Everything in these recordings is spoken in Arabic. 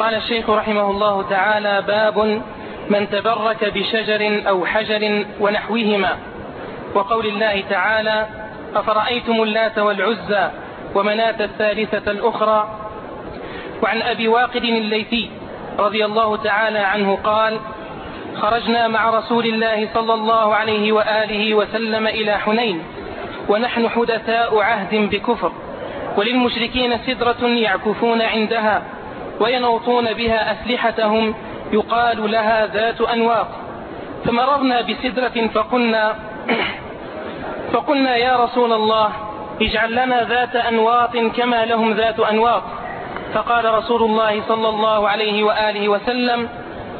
قال الشيخ رحمه الله تعالى باب من تبرك بشجر أو حجر ونحوهما. وقول الله تعالى أفرأيتم اللات والعزى ومناة الثالثة الأخرى؟ وعن أبي واقد الليثي رضي الله تعالى عنه قال خرجنا مع رسول الله صلى الله عليه وآله وسلم إلى حنين ونحن حدثاء عهد بكفر وللمشركين سدرة يعكفون عندها وينوطون بها أسلحتهم يقال لها ذات أنواط فمررنا بسدرة فقلنا فقلنا يا رسول الله اجعل لنا ذات أنواط كما لهم ذات أنواط فقال رسول الله صلى الله عليه وآله وسلم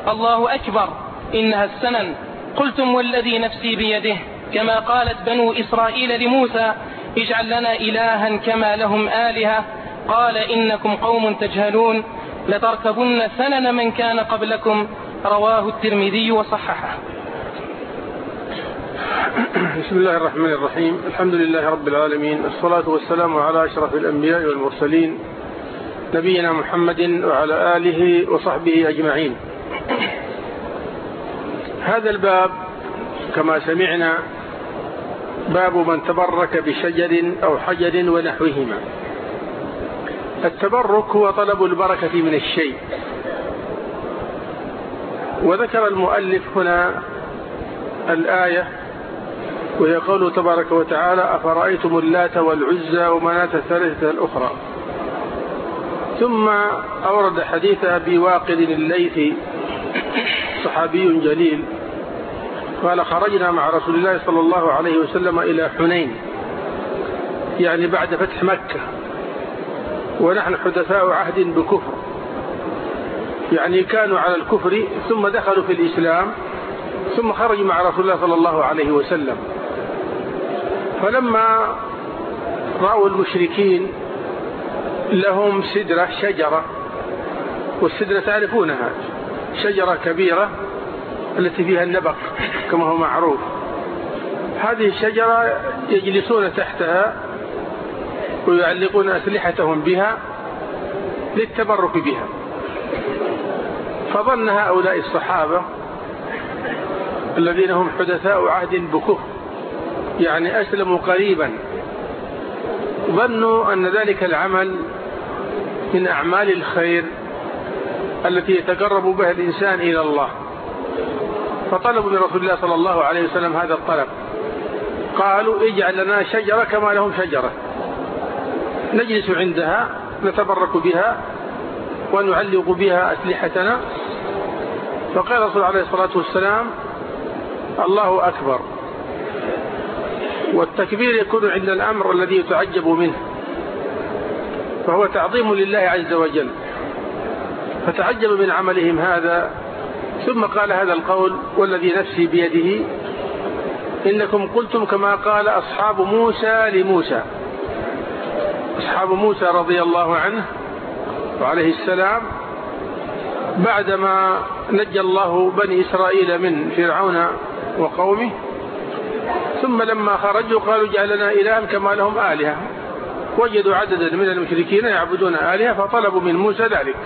الله أكبر إنها السنن. قلتم والذي نفسي بيده كما قالت بنو إسرائيل لموسى اجعل لنا إلها كما لهم آلهة. قال إنكم قوم تجهلون. لتركبن سنن من كان قبلكم رواه الترمذي وصححه. بسم الله الرحمن الرحيم. الحمد لله رب العالمين الصلاة والسلام على أشرف الأنبياء والمرسلين نبينا محمد وعلى آله وصحبه أجمعين. هذا الباب كما سمعنا باب من تبرك بشجر أو حجر ونحوهما. التبرك هو طلب البركة من الشيء. وذكر المؤلف هنا الآية وهي قوله تبارك وتعالى أفرأيتم اللات والعزى ومناة الثالثة الأخرى؟ ثم أورد حديث أبي واقد الليثي صحابي جليل قال خرجنا مع رسول الله صلى الله عليه وسلم إلى حنين يعني بعد فتح مكة. ونحن حدثاء عهد بكفر. يعني كانوا على الكفر ثم دخلوا في الإسلام ثم خرجوا مع رسول الله صلى الله عليه وسلم. فلما رأوا المشركين لهم سدرة شجرة والسدرة تعرفونها شجرة كبيرة التي فيها النبق كما هو معروف. هذه الشجرة يجلسون تحتها ويعلقون أسلحتهم بها للتبرك بها. فظن هؤلاء الصحابة الذين هم حدثاء عهد بكفر يعني أسلموا قريبا. ظنوا أن ذلك العمل من أعمال الخير التي يتقرب بها الإنسان إلى الله. فطلبوا من رسول الله صلى الله عليه وسلم هذا الطلب. قالوا اجعل لنا شجرة كما لهم شجرة. نجلس عندها نتبرك بها ونعلق بها أسلحتنا. فقال الرسول عليه الصلاة والسلام الله أكبر. والتكبير يكون عند الأمر الذي يتعجب منه فهو تعظيم لله عز وجل. فتعجب من عملهم هذا. ثم قال هذا القول والذي نفسي بيده إنكم قلتم كما قال أصحاب موسى لموسى. أصحاب موسى رضي الله عنه وعليه السلام بعدما نجى الله بني إسرائيل من فرعون وقومه ثم لما خرجوا قالوا اجعل لنا إلها كما لهم آلهة. وجدوا عددا من المشركين يعبدون آلهة فطلبوا من موسى ذلك.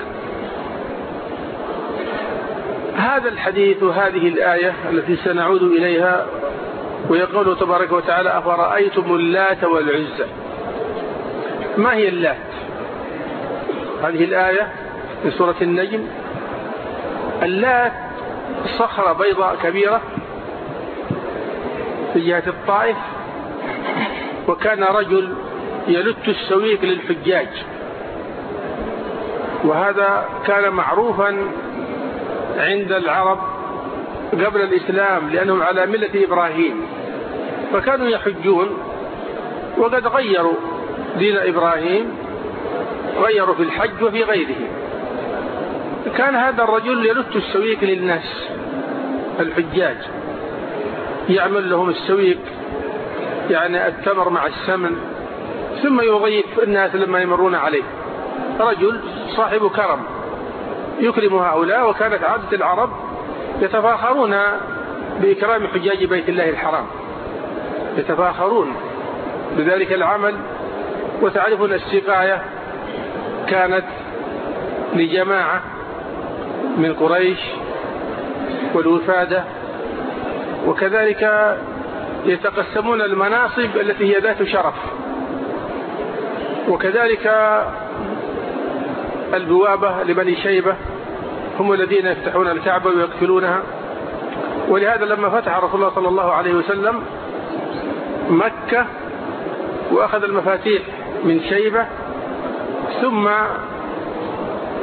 هذا الحديث وهذه الآية التي سنعود إليها ويقول تبارك وتعالى أفرأيتم اللات والعزى؟ ما هي اللات هذه الآية في سورة النجم. اللات صخرة بيضاء كبيرة في جهة الطائف وكان رجل يلت السويق للحجاج. وهذا كان معروفا عند العرب قبل الإسلام لأنهم على ملة إبراهيم. فكانوا يحجون وقد غيروا دين إبراهيم غيروا في الحج وفي غيره. كان هذا الرجل يلت السويق للناس الحجاج. يعمل لهم السويق يعني التمر مع السمن ثم يضيف الناس لما يمرون عليه. رجل صاحب كرم يكرم هؤلاء وكانت عادة العرب يتفاخرون بإكرام حجاج بيت الله الحرام. يتفاخرون بذلك العمل وتعرفون السقاية كانت لجماعة من قريش والوفادة وكذلك يتقسمون المناصب التي هي ذات شرف وكذلك البوابة لبني شيبة هم الذين يفتحون الكعبة ويقفلونها ولهذا لما فتح رسول الله صلى الله عليه وسلم مكة وأخذ المفاتيح من شيبة ثم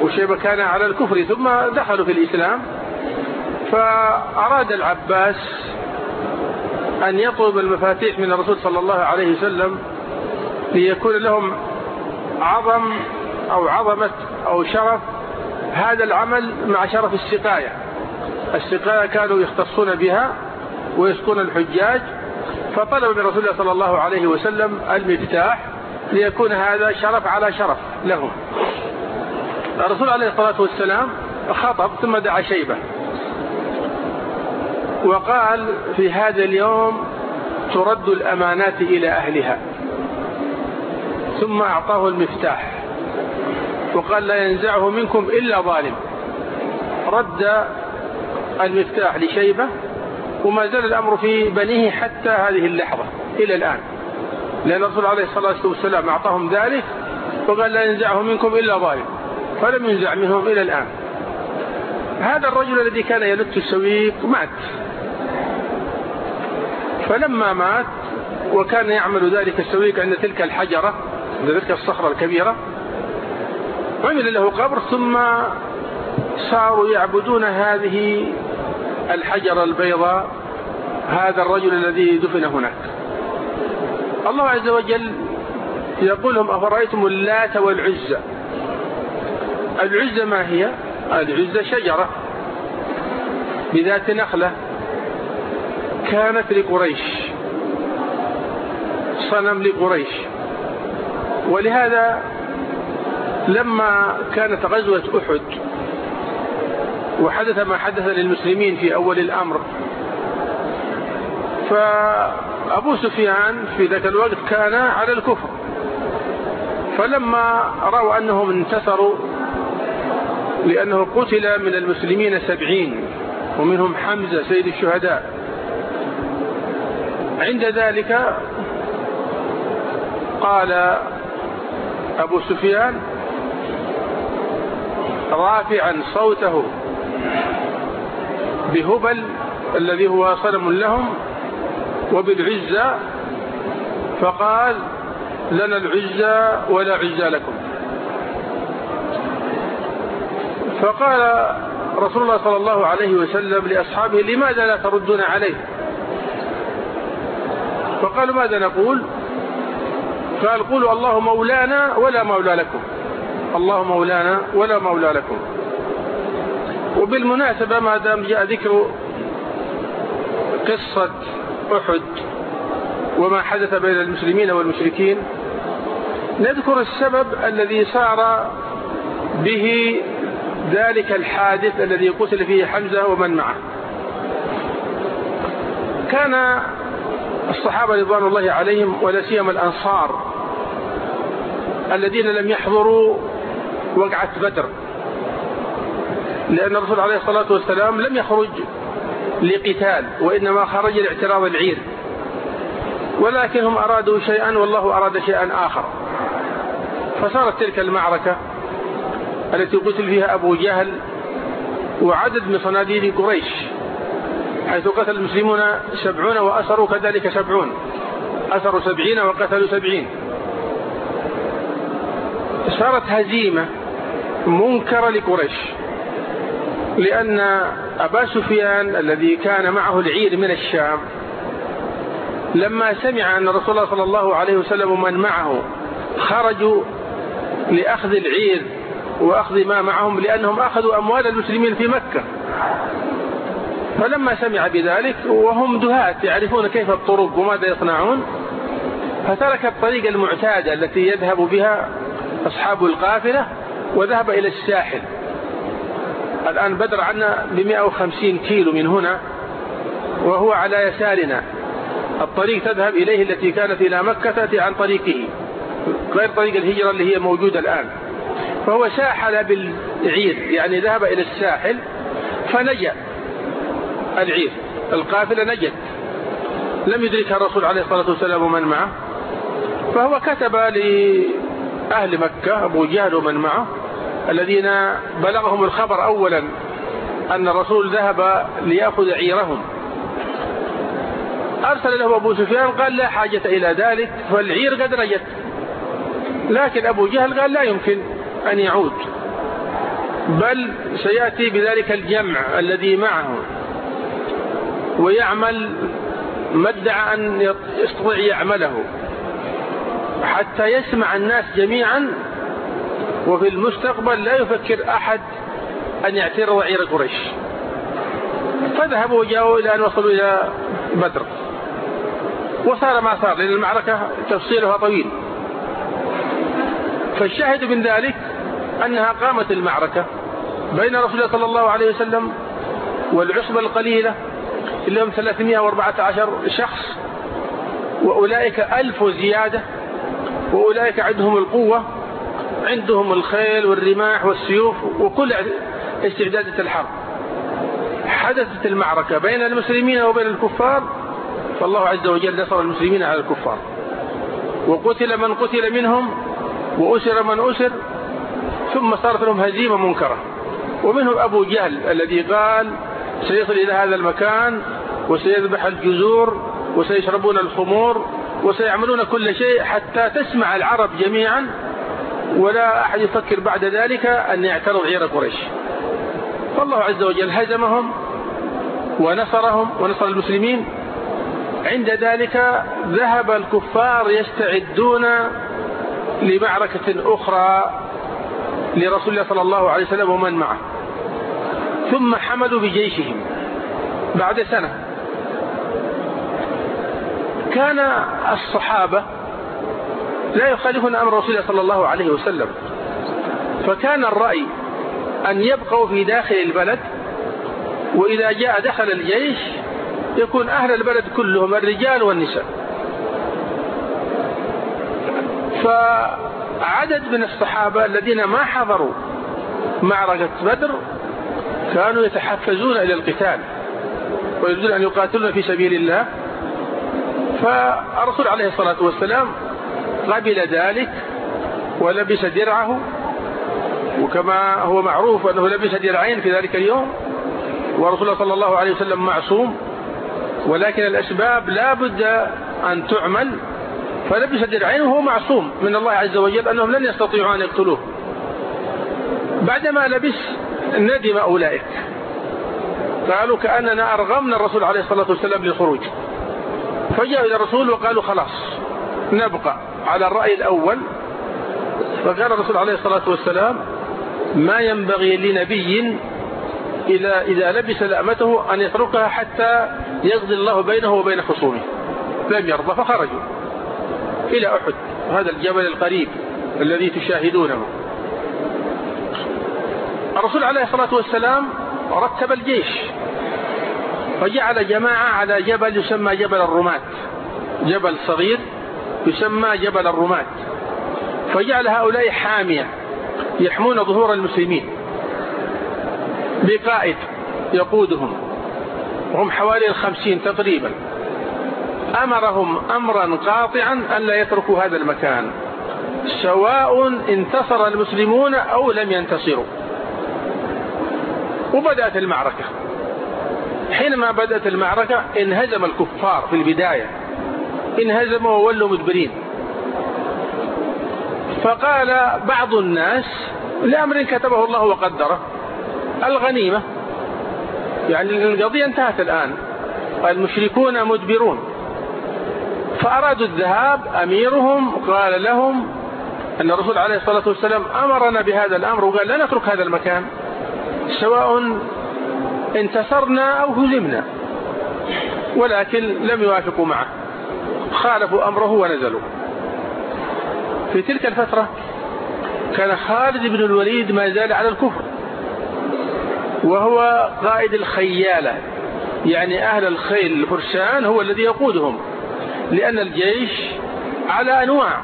وشيبة كان على الكفر ثم دخلوا في الإسلام. فأراد العباس أن يطلب المفاتيح من الرسول صلى الله عليه وسلم ليكون لهم عظم أو عظمة أو شرف هذا العمل مع شرف السقاية. السقاية كانوا يختصون بها ويسقون الحجاج. فطلب من رسول الله صلى الله عليه وسلم المفتاح ليكون هذا شرف على شرف لهم الرسول عليه الصلاة والسلام خطب ثم دعا شيبة. وقال في هذا اليوم ترد الأمانات إلى أهلها. ثم أعطاه المفتاح. وقال لا ينزعه منكم إلا ظالم. رد المفتاح لشيبة وما زال الأمر في بنيه حتى هذه اللحظة إلى الآن. لأن الرسول عليه الصلاة والسلام أعطاهم ذلك وقال لا ينزعه منكم إلا ظالم فلم ينزع منهم إلى الآن. هذا الرجل الذي كان يلت السويق مات. فلما مات وكان يعمل ذلك السويق عند تلك الحجرة عند تلك الصخرة الكبيرة عمل له قبر ثم صاروا يعبدون هذه الحجرة البيضاء هذا الرجل الذي دفن هناك. الله عز وجل يقول لهم أفرأيتم اللات والعزة العزة ما هي؟ العزة شجرة بذات نخلة كانت لقريش صنم لقريش. ولهذا لما كانت غزوة أحد وحدث ما حدث للمسلمين في أول الأمر فأبو سفيان في ذاك الوقت كان على الكفر. فلما رأوا أنهم انتصروا لأنه قتل من المسلمين سبعين ومنهم حمزة سيد الشهداء. عند ذلك قال أبو سفيان رافعا صوته بهبل الذي هو صنم لهم وبالعزة فقال لنا العزة ولا عزة لكم. فقال رسول الله صلى الله عليه وسلم لأصحابه لماذا لا تردون عليه؟ فقالوا ماذا نقول؟ قال قولوا الله مولانا ولا مولى لكم. الله مولانا ولا مولى لكم. وبالمناسبة ما دام جاء ذكر قصة أحد وما حدث بين المسلمين والمشركين. نذكر السبب الذي صار به ذلك الحادث الذي قتل فيه حمزة ومن معه. كان الصحابة رضوان الله عليهم ولا سيما الأنصار الذين لم يحضروا وقعة بدر لأن الرسول عليه الصلاة والسلام لم يخرج لقتال وإنما خرج لاعتراض العير. ولكنهم أرادوا شيئا والله أراد شيئا آخر. فصارت تلك المعركة التي قتل فيها أبو جهل وعدد من صناديد قريش حيث قتل المسلمون سبعون وأسروا كذلك سبعون. أسروا سبعين وقتلوا سبعين. صارت هزيمة منكرة لقريش. لأن أبا سفيان الذي كان معه العير من الشام لما سمع أن رسول الله صلى الله عليه وسلم ومن معه خرجوا لأخذ العير وأخذ ما معهم لأنهم أخذوا أموال المسلمين في مكة. فلما سمع بذلك وهم دهاة يعرفون كيف الطرق وماذا يصنعون فترك الطريق المعتادة التي يذهب بها أصحاب القافلة وذهب إلى الساحل. الآن بدر عنا ب 150 كيلو من هنا وهو على يسارنا. الطريق تذهب إليه التي كانت إلى مكة تأتي عن طريقه غير طريق الهجرة اللي هي موجودة الآن. فهو ساحل بالعير يعني ذهب إلى الساحل فنجا. العير القافلة نجت. لم يدركها الرسول عليه الصلاة والسلام ومن معه. فهو كتب لأهل مكة أبو جهل ومن معه الذين بلغهم الخبر أولا أن الرسول ذهب ليأخذ عيرهم. أرسل له أبو سفيان قال لا حاجة إلى ذلك فالعير قد نجت لكن أبو جهل قال لا يمكن أن يعود. بل سيأتي بذلك الجمع الذي معه ويعمل ما ادعى أن يستطيع يعمله حتى يسمع الناس جميعا وفي المستقبل لا يفكر أحد أن يعترض عير قريش. فذهبوا وجاءوا إلى أن وصلوا إلى بدر. وصار ما صار لأن المعركة تفصيلها طويل. فالشاهد من ذلك أنها قامت المعركة بين رسول الله صلى الله عليه وسلم والعصبة القليلة اللي هم 314 شخص وأولئك ألف زيادة وأولئك عندهم القوة عندهم الخيل والرماح والسيوف وكل استعدادات الحرب. حدثت المعركة بين المسلمين وبين الكفار فالله عز وجل نصر المسلمين على الكفار. وقتل من قتل منهم وأسر من أسر ثم صارت لهم هزيمة منكرة. ومنهم أبو جهل الذي قال سيصل إلى هذا المكان وسيذبح الجزور وسيشربون الخمور وسيعملون كل شيء حتى تسمع العرب جميعا ولا أحد يفكر بعد ذلك أن يعترض عير قريش. فالله عز وجل هزمهم ونصرهم ونصر المسلمين. عند ذلك ذهب الكفار يستعدون لمعركة أخرى لرسول الله صلى الله عليه وسلم ومن معه. ثم حملوا بجيشهم بعد سنة. كان الصحابة لا يخالفون أمر رسول الله صلى الله عليه وسلم. فكان الرأي أن يبقوا في داخل البلد وإذا جاء دخل الجيش يكون أهل البلد كلهم الرجال والنساء. فعدد من الصحابة الذين ما حضروا معركة بدر كانوا يتحفزون إلى القتال ويريدون أن يقاتلون في سبيل الله. فالرسول عليه الصلاة والسلام قبل ذلك ولبس درعه وكما هو معروف أنه لبس درعين في ذلك اليوم ورسول الله صلى الله عليه وسلم معصوم ولكن الأسباب لا بد أن تعمل فلبس درعين وهو معصوم من الله عز وجل أنهم لن يستطيعوا أن يقتلوه. بعدما لبس ندم أولئك. قالوا كأننا أرغمنا الرسول عليه الصلاة والسلام للخروج. فجاءوا إلى الرسول وقالوا خلاص نبقى. على الرأي الأول فقال الرسول عليه الصلاة والسلام ما ينبغي لنبي إذا, إذا لبس لأمته أن يتركها حتى يقضي الله بينه وبين خصومه. لم يرضى فخرجوا إلى أحد هذا الجبل القريب الذي تشاهدونه. الرسول عليه الصلاة والسلام رتب الجيش وجعل جماعة على جبل يسمى جبل الرمات جبل صغير يسمى جبل الرمات فجعل هؤلاء حامية يحمون ظهور المسلمين. بقائد يقودهم. وهم حوالي الخمسين تقريبا. أمرهم أمرا قاطعا أن لا يتركوا هذا المكان. سواء انتصر المسلمون أو لم ينتصروا. وبدأت المعركة. حينما بدأت المعركة انهزم الكفار في البداية. انهزموا وولوا مدبرين. فقال بعض الناس لأمر كتبه الله وقدره. الغنيمة. يعني القضية انتهت الآن. المشركون مدبرون. فأرادوا الذهاب أميرهم قال لهم أن الرسول عليه الصلاة والسلام أمرنا بهذا الأمر وقال لا نترك هذا المكان. سواء انتصرنا أو هزمنا. ولكن لم يوافقوا معه. خالفوا أمره ونزلوا. في تلك الفترة كان خالد بن الوليد ما زال على الكفر. وهو قائد الخيالة. يعني أهل الخيل الفرسان هو الذي يقودهم. لأن الجيش على أنواع.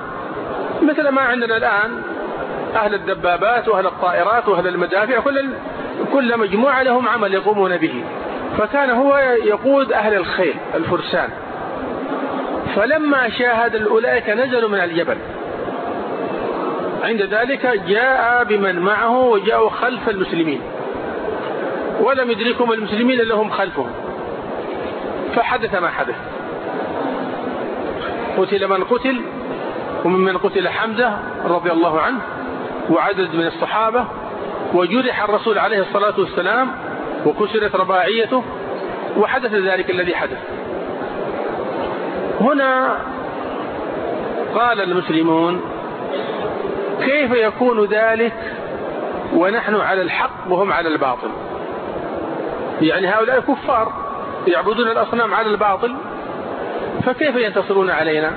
مثل ما عندنا الآن أهل الدبابات وأهل الطائرات وأهل المدافع كل كل مجموعة لهم عمل يقومون به. فكان هو يقود أهل الخيل الفرسان فلما شاهد أولئك نزلوا من الجبل. عند ذلك جاء بمن معه وجاءوا خلف المسلمين. ولم يدركهم المسلمين إلا هم خلفهم. فحدث ما حدث. قتل من قتل وممن قتل حمزة رضي الله عنه وعدد من الصحابة وجرح الرسول عليه الصلاة والسلام وكسرت رباعيته وحدث ذلك الذي حدث. هنا قال المسلمون كيف يكون ذلك ونحن على الحق وهم على الباطل؟ يعني هؤلاء كفار يعبدون الأصنام على الباطل فكيف ينتصرون علينا؟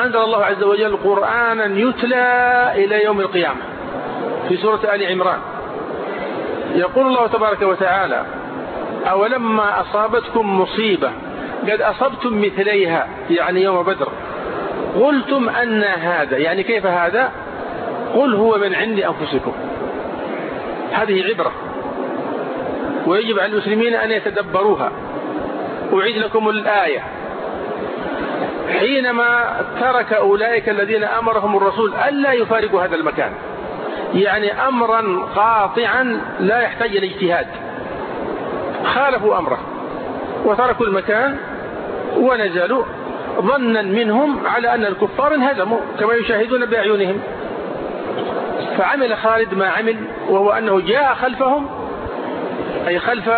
أنزل الله عز وجل قرآنا يتلى إلى يوم القيامة في سورة آل عمران. يقول الله تبارك وتعالى أولما أصابتكم مصيبة قد أصبتم مثليها يعني يوم بدر. قلتم أن هذا يعني كيف هذا؟ قل هو من عند أنفسكم. هذه عبرة. ويجب على المسلمين أن يتدبروها. أعيد لكم الآية. حينما ترك أولئك الذين أمرهم الرسول ألا يفارقوا هذا المكان. يعني أمرا قاطعا لا يحتاج إلى اجتهاد. خالفوا أمره وتركوا المكان ونزلوا ظنا منهم على أن الكفار انهزموا كما يشاهدون بأعينهم. فعمل خالد ما عمل وهو أنه جاء خلفهم أي خلف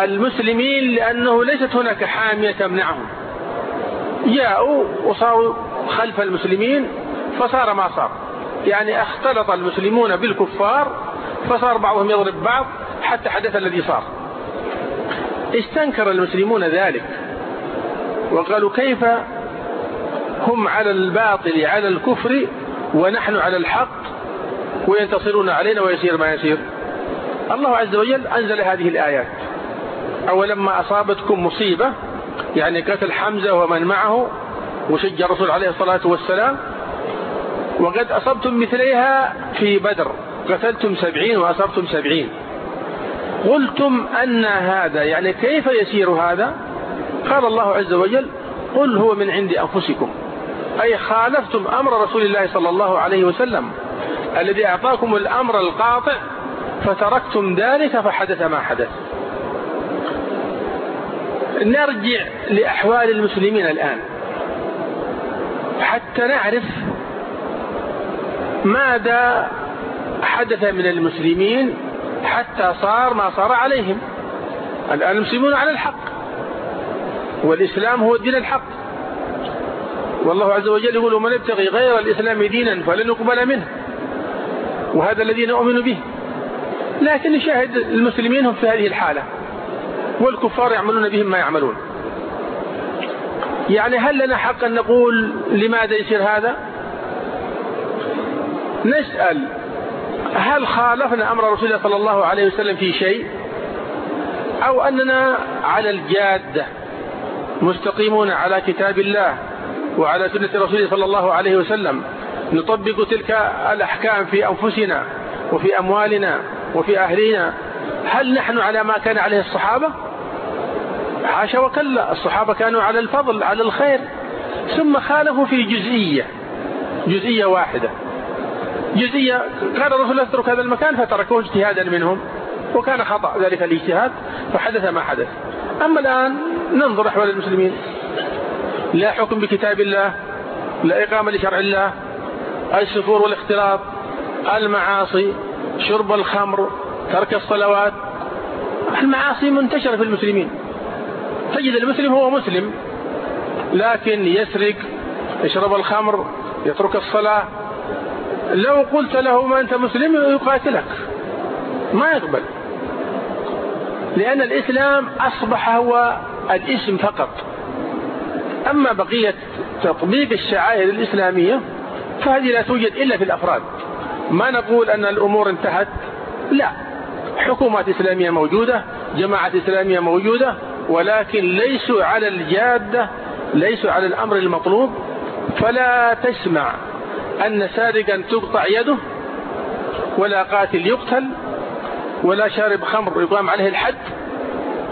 المسلمين لأنه ليست هناك حامية تمنعهم. جاءوا وصاروا خلف المسلمين فصار ما صار. يعني اختلط المسلمون بالكفار فصار بعضهم يضرب بعض حتى حدث الذي صار. استنكر المسلمون ذلك. وقالوا كيف هم على الباطل على الكفر ونحن على الحق وينتصرون علينا ويسير ما يسير الله عز وجل أنزل هذه الآيات. أولما أصابتكم مصيبة يعني قتل حمزة ومن معه وشج الرسول عليه الصلاة والسلام وقد أصبتم مثليها في بدر. قتلتم سبعين وأصبتم سبعين. قلتم أن هذا يعني كيف يسير هذا؟ قال الله عز وجل قل هو من عند أنفسكم. أي خالفتم أمر رسول الله صلى الله عليه وسلم الذي أعطاكم الأمر القاطع فتركتم ذلك فحدث ما حدث. نرجع لأحوال المسلمين الآن. حتى نعرف ماذا حدث من المسلمين حتى صار ما صار عليهم. الآن المسلمون على الحق. والإسلام هو الدين الحق. والله عز وجل يقول ومن يبتغي غير الإسلام دينا فلن يقبل منه. وهذا الذي نؤمن به. لكن نشاهد المسلمين هم في هذه الحالة. والكفار يعملون بهم ما يعملون. يعني هل لنا حق أن نقول لماذا يصير هذا؟ نسأل هل خالفنا أمر رسول الله صلى الله عليه وسلم في شيء؟ أو أننا على الجادة؟ مستقيمون على كتاب الله وعلى سنة رسوله صلى الله عليه وسلم. نطبق تلك الأحكام في أنفسنا وفي أموالنا وفي أهلنا. هل نحن على ما كان عليه الصحابة؟ حاشا وكلا. الصحابة كانوا على الفضل على الخير. ثم خالفوا في جزئية جزئية واحدة. جزئية كان الرسول يترك هذا المكان فتركوه اجتهادا منهم وكان خطأ ذلك الاجتهاد فحدث ما حدث. أما الآن ننظر أحوال المسلمين. لا حكم بكتاب الله لا إقامة لشرع الله السفور والاختلاط المعاصي شرب الخمر ترك الصلوات. المعاصي منتشرة في المسلمين. تجد المسلم هو مسلم لكن يسرق يشرب الخمر يترك الصلاة. لو قلت له ما أنت مسلم يقاتلك. ما يقبل. لأن الإسلام أصبح هو الاسم فقط. أما بقية تطبيق الشعائر الإسلامية فهذه لا توجد إلا في الأفراد. ما نقول أن الأمور انتهت؟ لا. حكومات إسلامية موجودة جماعة إسلامية موجودة ولكن ليسوا على الجادة ليسوا على الأمر المطلوب. فلا تسمع أن سارقا تقطع يده ولا قاتل يقتل ولا شارب خمر يقام عليه الحد.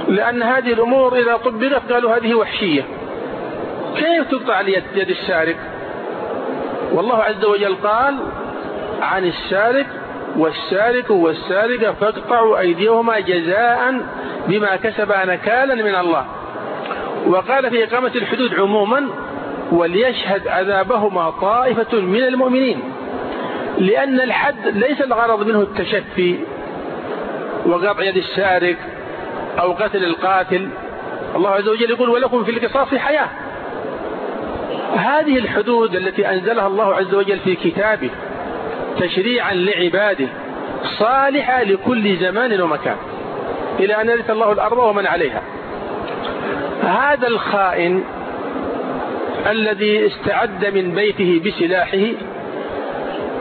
لأن هذه الأمور إذا طبقت قالوا هذه وحشية. كيف تقطع يد, السارق والله عز وجل قال عن السارق والسارق والسارقة فاقطعوا أيديهما جزاء بما كسب نكالا من الله. وقال في إقامة الحدود عموما وليشهد عذابهما طائفة من المؤمنين. لأن الحد ليس الغرض منه التشفي وقطع يد السارق أو قتل القاتل. الله عز وجل يقول ولكم في القصاص حياة. هذه الحدود التي أنزلها الله عز وجل في كتابه تشريعا لعباده صالحة لكل زمان ومكان. إلى أن يرث الله الأرض ومن عليها. هذا الخائن الذي استعد من بيته بسلاحه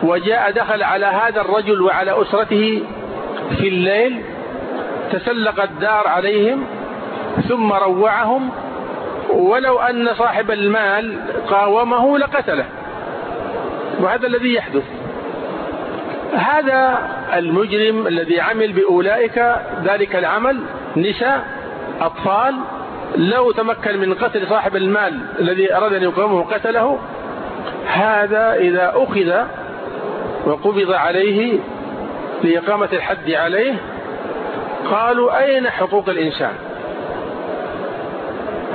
وجاء دخل على هذا الرجل وعلى أسرته في الليل تسلق الدار عليهم ثم روعهم ولو أن صاحب المال قاومه لقتله. وهذا الذي يحدث. هذا المجرم الذي عمل بأولئك ذلك العمل نساء أطفال لو تمكن من قتل صاحب المال الذي أراد أن يقومه قتله هذا إذا أخذ وقبض عليه لإقامة الحد عليه قالوا أين حقوق الإنسان؟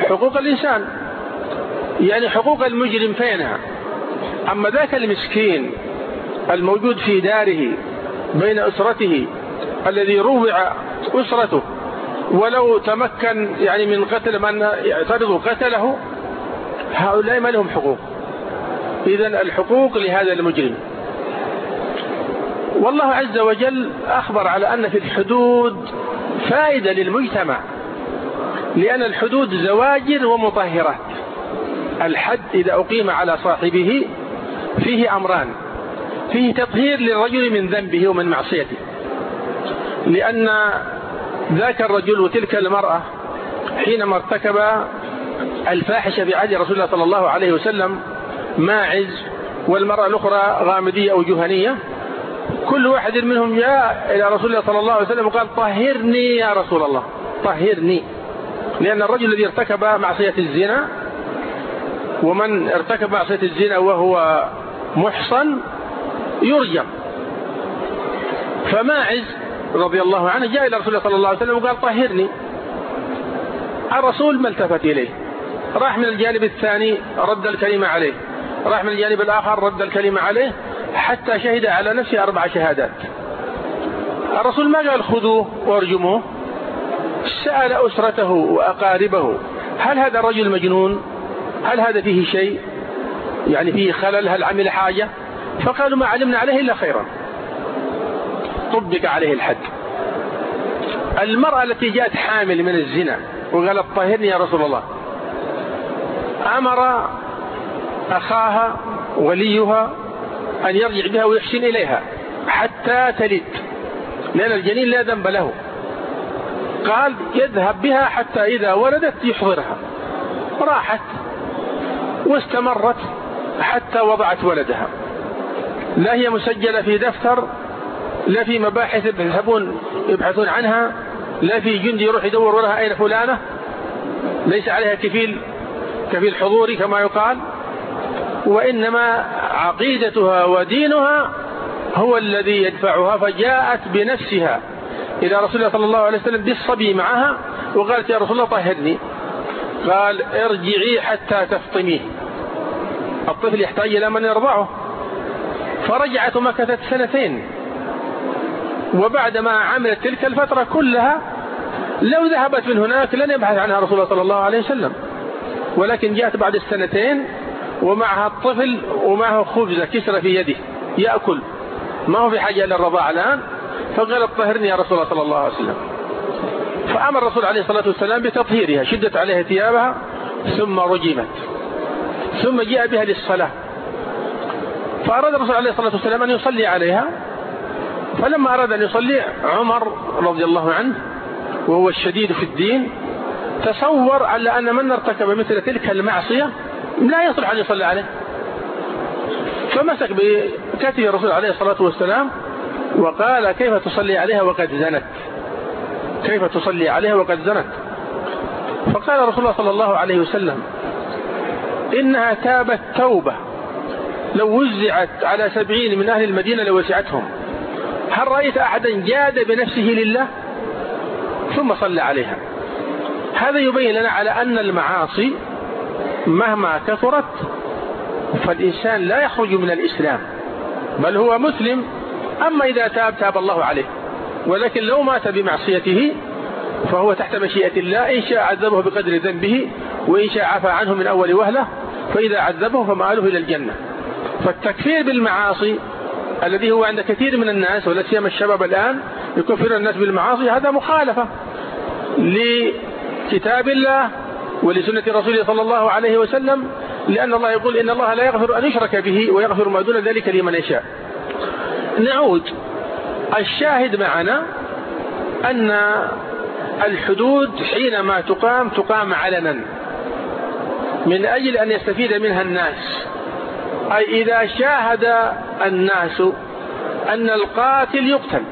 حقوق الإنسان. يعني حقوق المجرم فينها؟ أما ذاك المسكين الموجود في داره بين أسرته الذي روع أسرته ولو تمكن يعني من قتل من يعترض قتله هؤلاء ما لهم حقوق. إذا الحقوق لهذا المجرم. والله عز وجل أخبر على أن في الحدود فائدة للمجتمع لأن الحدود زواجر ومطهرات الحد إذا أقيم على صاحبه فيه أمران فيه تطهير للرجل من ذنبه ومن معصيته. لأن ذاك الرجل وتلك المرأة حينما ارتكب الفاحشة بعهد رسول الله صلى الله عليه وسلم ماعز والمرأة الأخرى غامدية أو جهنية كل واحد منهم جاء إلى رسول الله صلى الله عليه وسلم وقال طهرني يا رسول الله. طهرني. لأن الرجل الذي ارتكب معصية الزنا ومن ارتكب معصية الزنا وهو محصن يرجم فماعز رضي الله عنه جاء إلى رسول الله صلى الله عليه وسلم وقال طهرني. الرسول ما التفت إليه. راح من الجانب الثاني رد الكلمة عليه. راح من الجانب الآخر رد الكلمة عليه. حتى شهد على نفسه أربع شهادات. الرسول ما قال خذوه وارجموه. سأل أسرته وأقاربه هل هذا الرجل مجنون؟ هل هذا فيه شيء؟ يعني فيه خلل؟ هل عمل حاجة؟ فقالوا ما علمنا عليه إلا خيرا. طبق عليه الحد. المرأة التي جاءت حامل من الزنا وقالت طهرني يا رسول الله. أمر أخاها وليها أن يرجع بها ويحسن إليها حتى تلد. لأن الجنين لا ذنب له. قال يذهب بها حتى إذا ولدت يحضرها. راحت واستمرت حتى وضعت ولدها. لا هي مسجلة في دفتر لا في مباحث يذهبون يبحثون عنها لا في جندي يروح يدور وراها أين فلانة. ليس عليها كفيل كفيل حضوري كما يقال. وإنما عقيدتها ودينها هو الذي يدفعها فجاءت بنفسها إلى رسول الله صلى الله عليه وسلم بالصبي معها وقالت يا رسول الله طهرني. قال ارجعي حتى تفطميه الطفل يحتاج إلى من يرضعه. فرجعت ومكثت سنتين. وبعدما عملت تلك الفترة كلها لو ذهبت من هناك لن يبحث عنها رسول الله صلى الله عليه وسلم. ولكن جاءت بعد السنتين ومعها الطفل ومعه خبزة كسرة في يده يأكل. ما هو في حاجة إلى الرضاعة الآن؟ فقالت طهرني يا رسول الله صلى الله عليه وسلم. فأمر الرسول عليه الصلاة والسلام بتطهيرها شدت عليها ثيابها ثم رجمت. ثم جاء بها للصلاة. فأراد الرسول عليه الصلاة والسلام أن يصلي عليها. فلما أراد أن يصلي عمر رضي الله عنه وهو الشديد في الدين تصور على أن من ارتكب مثل تلك المعصية لا يصلح أن يصلي عليه. فمسك بكتف الرسول عليه الصلاة والسلام وقال كيف تصلي عليها وقد زنت؟ كيف تصلي عليها وقد زنت؟ فقال رسول الله صلى الله عليه وسلم إنها تابت توبة لو وزعت على سبعين من أهل المدينة لوسعتهم هل رأيت أحدا جاد بنفسه لله؟ ثم صلى عليها. هذا يبين لنا على أن المعاصي مهما كثرت فالإنسان لا يخرج من الإسلام بل هو مسلم. أما إذا تاب تاب الله عليه. ولكن لو مات بمعصيته فهو تحت مشيئة الله. إن شاء عذبه بقدر ذنبه وإن شاء عفى عنه من أول وهلة فإذا عذبه فمآله إلى الجنة. فالتكفير بالمعاصي الذي هو عند كثير من الناس ولا سيما الشباب الآن يكفر الناس بالمعاصي هذا مخالفة لكتاب الله ولسنة رسوله صلى الله عليه وسلم لأن الله يقول إن الله لا يغفر أن يشرك به ويغفر ما دون ذلك لمن يشاء. نعود. الشاهد معنا أن الحدود حينما تقام تقام علنا. من أجل أن يستفيد منها الناس. أي إذا شاهد الناس أن القاتل يقتل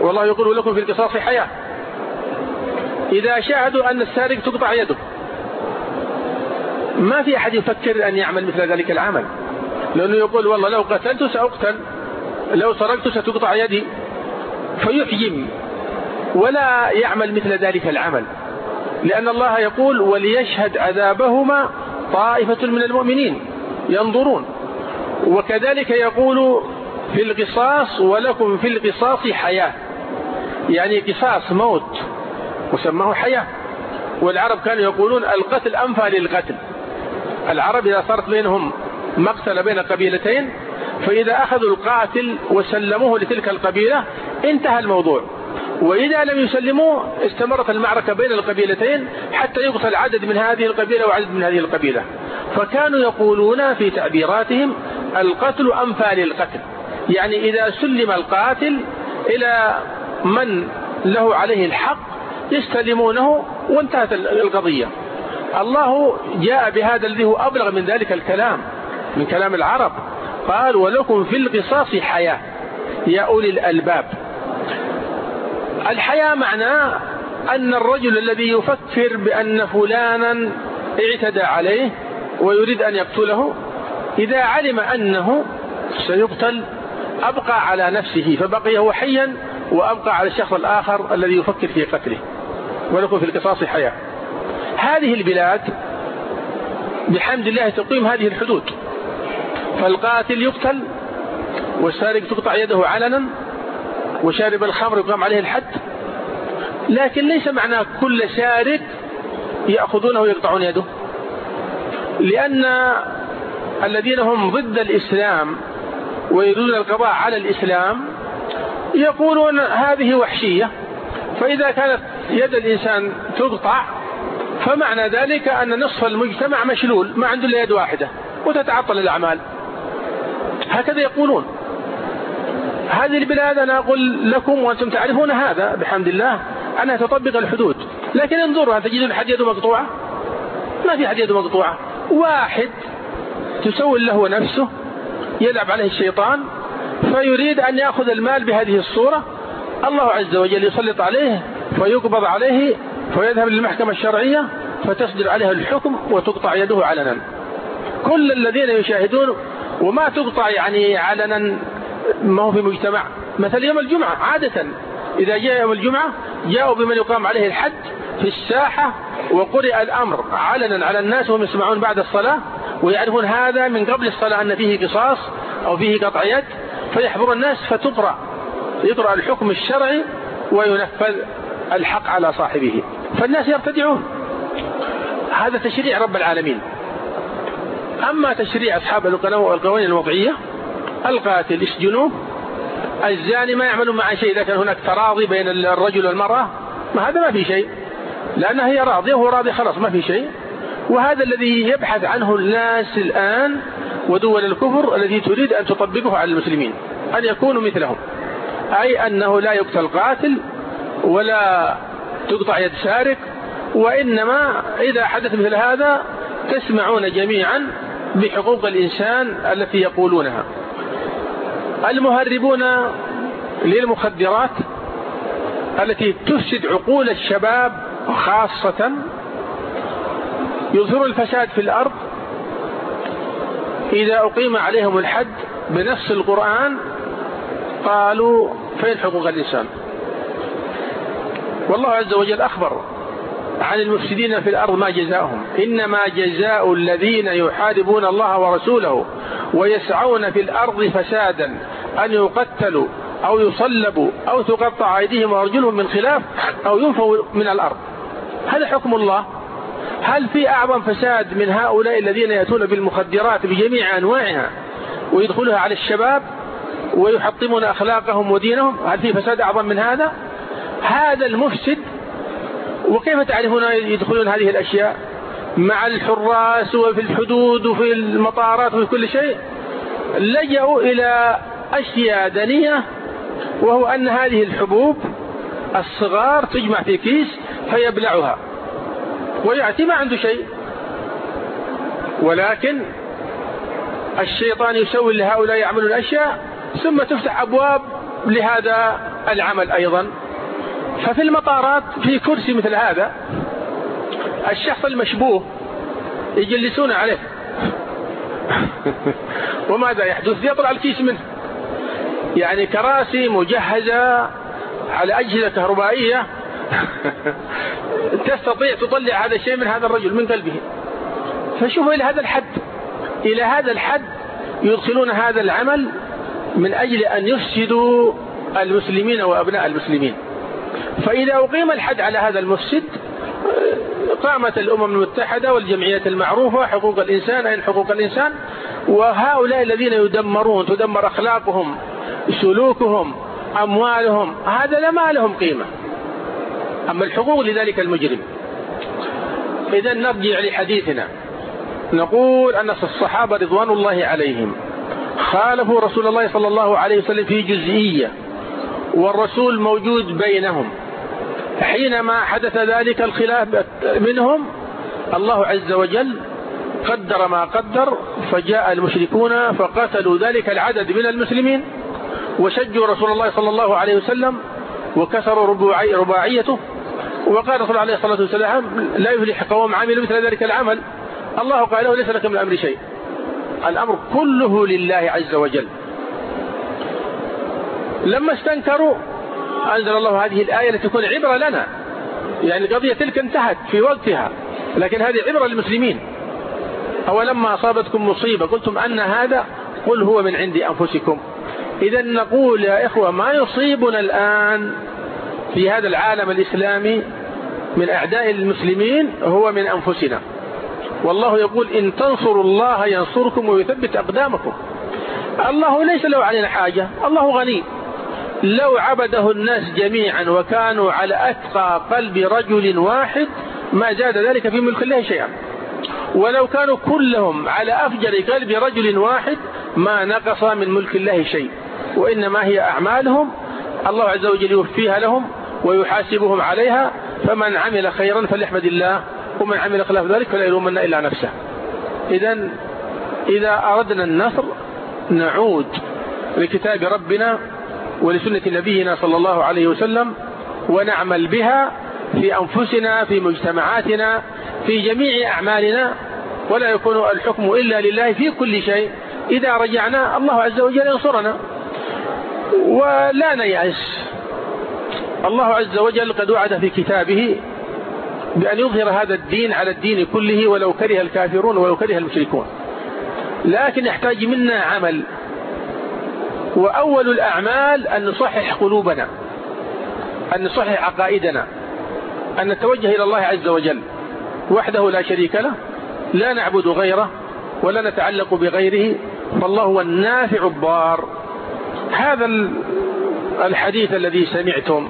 والله يقول لكم في القصاص حياة. إذا شاهدوا أن السارق تقطع يده. ما في أحد يفكر أن يعمل مثل ذلك العمل. لأنه يقول والله لو قتلت سأقتل لو سرقت ستقطع يدي. فيحجم ولا يعمل مثل ذلك العمل. لأن الله يقول وليشهد عذابهما طائفة من المؤمنين. ينظرون. وكذلك يقول في القصاص ولكم في القصاص حياة. يعني قصاص موت. وسماه حياة. والعرب كانوا يقولون القتل أنفى للقتل. العرب إذا صارت بينهم مقتل بين قبيلتين فإذا أخذوا القاتل وسلموه لتلك القبيلة انتهى الموضوع. وإذا لم يسلموا استمرت المعركة بين القبيلتين حتى يقتل عدد من هذه القبيلة وعدد من هذه القبيلة. فكانوا يقولون في تعبيراتهم القتل أنفى للقتل يعني إذا سلم القاتل إلى من له عليه الحق يستلمونه وانتهت القضية. الله جاء بهذا الذي هو أبلغ من ذلك الكلام من كلام العرب. قال ولكم في القصاص حياة. يا أولي الألباب. الحياة معناه أن الرجل الذي يفكر بأن فلانا اعتدى عليه ويريد أن يقتله إذا علم أنه سيقتل أبقى على نفسه فبقي هو حيا وأبقى على الشخص الآخر الذي يفكر في قتله. ولكم في القصاص حياة. هذه البلاد بحمد الله تقيم هذه الحدود. فالقاتل يقتل والسارق تقطع يده علنا وشارب الخمر يقام عليه الحد. لكن ليس معنى كل سارق يأخذونه ويقطعون يده. لأن الذين هم ضد الإسلام ويريدون القضاء على الإسلام يقولون هذه وحشية. فإذا كانت يد الإنسان تقطع فمعنى ذلك أن نصف المجتمع مشلول ما عنده إلا يد واحدة وتتعطل الأعمال. هكذا يقولون. هذه البلاد أنا أقول لكم وأنتم تعرفون هذا بحمد الله أنها تطبق الحدود. لكن انظروا هل تجدون حد يده مقطوعة؟ ما في حد يده مقطوعة. واحد تسول له نفسه يلعب عليه الشيطان فيريد أن يأخذ المال بهذه الصورة. الله عز وجل يسلط عليه فيقبض عليه فيذهب للمحكمة الشرعية فتصدر عليها الحكم وتقطع يده علنا. كل الذين يشاهدون وما تقطع يعني علنا ما هو في مجتمع. مثل يوم الجمعة عادة إذا جاء يوم الجمعة جاءوا بمن يقام عليه الحد في الساحة وقرئ الأمر علنا على الناس وهم يسمعون بعد الصلاة ويعرفون هذا من قبل الصلاة أن فيه قصاص أو فيه قطع يد فيحضر الناس فتقرأ يقرأ الحكم الشرعي وينفذ الحق على صاحبه. فالناس يرتدعون. هذا تشريع رب العالمين. أما تشريع أصحاب القوانين الوضعية القاتل يسجنوه الزاني ما يعملون معه شيء إذا كان هناك تراضي بين الرجل والمرأة ما هذا ما في شيء. لأنها هي راضية وهو راضي خلاص ما في شيء. وهذا الذي يبحث عنه الناس الآن ودول الكفر الذي تريد أن تطبقه على المسلمين أن يكونوا مثلهم. أي أنه لا يقتل قاتل ولا تقطع يد سارق وإنما إذا حدث مثل هذا تسمعون جميعا بحقوق الإنسان التي يقولونها. المهربون للمخدرات التي تفسد عقول الشباب خاصة يظهر الفساد في الأرض. إذا أقيم عليهم الحد بنفس القرآن قالوا فين حقوق الإنسان؟ والله عز وجل أخبر عن المفسدين في الأرض ما جزاؤهم. إنما جزاء الذين يحاربون الله ورسوله ويسعون في الأرض فسادا أن يقتلوا أو يصلبوا أو تقطع أيديهم وأرجلهم من خلاف أو ينفوا من الأرض. هذا حكم الله. هل في أعظم فساد من هؤلاء الذين يأتون بالمخدرات بجميع أنواعها ويدخلها على الشباب ويحطمون أخلاقهم ودينهم؟ هل في فساد أعظم من هذا؟ هذا المفسد وكيف تعرفون يدخلون هذه الأشياء؟ مع الحراس وفي الحدود وفي المطارات وفي كل شيء لجأوا إلى أشياء دنية وهو أن هذه الحبوب الصغار تجمع في كيس فيبلعها ويأتي ما عنده شيء. ولكن الشيطان يسوي لهؤلاء يعملون أشياء ثم تفتح أبواب لهذا العمل أيضا. ففي المطارات في كرسي مثل هذا الشخص المشبوه يجلسون عليه. وماذا يحدث؟ يطلع الكيس منه. يعني كراسي مجهزة على أجهزة كهربائية. تستطيع تطلع هذا الشيء من هذا الرجل من قلبه. فشوفوا إلى هذا الحد. إلى هذا الحد يدخلون هذا العمل من أجل أن يفسدوا المسلمين وأبناء المسلمين. فإذا أقيم الحد على هذا المفسد قامت الأمم المتحدة والجمعيات المعروفة حقوق الإنسان أين حقوق الإنسان وهؤلاء الذين يدمرون تدمر أخلاقهم سلوكهم أموالهم هذا لما لهم قيمة. أما الحقوق لذلك المجرم. إذا نرجع لحديثنا. نقول أن الصحابة رضوان الله عليهم خالفوا رسول الله صلى الله عليه وسلم في جزئية. والرسول موجود بينهم. حينما حدث ذلك الخلاف منهم الله عز وجل قدر ما قدر فجاء المشركون فقتلوا ذلك العدد من المسلمين وشجوا رسول الله صلى الله عليه وسلم وكسروا رباعي رباعيته وقال رسول عليه الصلاة والسلام لا يفلح قوم عملوا مثل ذلك العمل. الله قال له ليس لك من الأمر شيء. الأمر كله لله عز وجل. لما استنكروا أنزل الله هذه الآية لتكون عبرة لنا. يعني القضية تلك انتهت في وقتها لكن هذه عبرة للمسلمين. أولما أصابتكم مصيبة قلتم أن هذا قل هو من عند أنفسكم. إذا نقول يا إخوة ما يصيبنا الآن في هذا العالم الإسلامي من أعداء المسلمين هو من أنفسنا؟ والله يقول إن تنصروا الله ينصركم ويثبت أقدامكم. الله ليس له علينا حاجة الله غني. لو عبده الناس جميعا وكانوا على أتقى قلب رجل واحد ما زاد ذلك في ملك الله شيئا. ولو كانوا كلهم على أفجر قلب رجل واحد ما نقص من ملك الله شيء. وإنما هي أعمالهم. الله عز وجل يوفيها لهم ويحاسبهم عليها. فمن عمل خيرا فليحمد الله. ومن عمل خلاف ذلك فلا يلومن إلا نفسه. إذا إذا أردنا النصر نعود لكتاب ربنا ولسنة نبينا صلى الله عليه وسلم ونعمل بها في أنفسنا في مجتمعاتنا في جميع أعمالنا. ولا يكون الحكم إلا لله في كل شيء. إذا رجعنا الله عز وجل ينصرنا. ولا نيأس. الله عز وجل قد وعد في كتابه بأن يظهر هذا الدين على الدين كله ولو كره الكافرون ولو كره المشركون. لكن يحتاج منا عمل. وأول الأعمال أن نصحح قلوبنا أن نصحح عقائدنا أن نتوجه إلى الله عز وجل وحده لا شريك له لا نعبد غيره ولا نتعلق بغيره فالله هو النافع الضار. هذا الحديث الذي سمعتم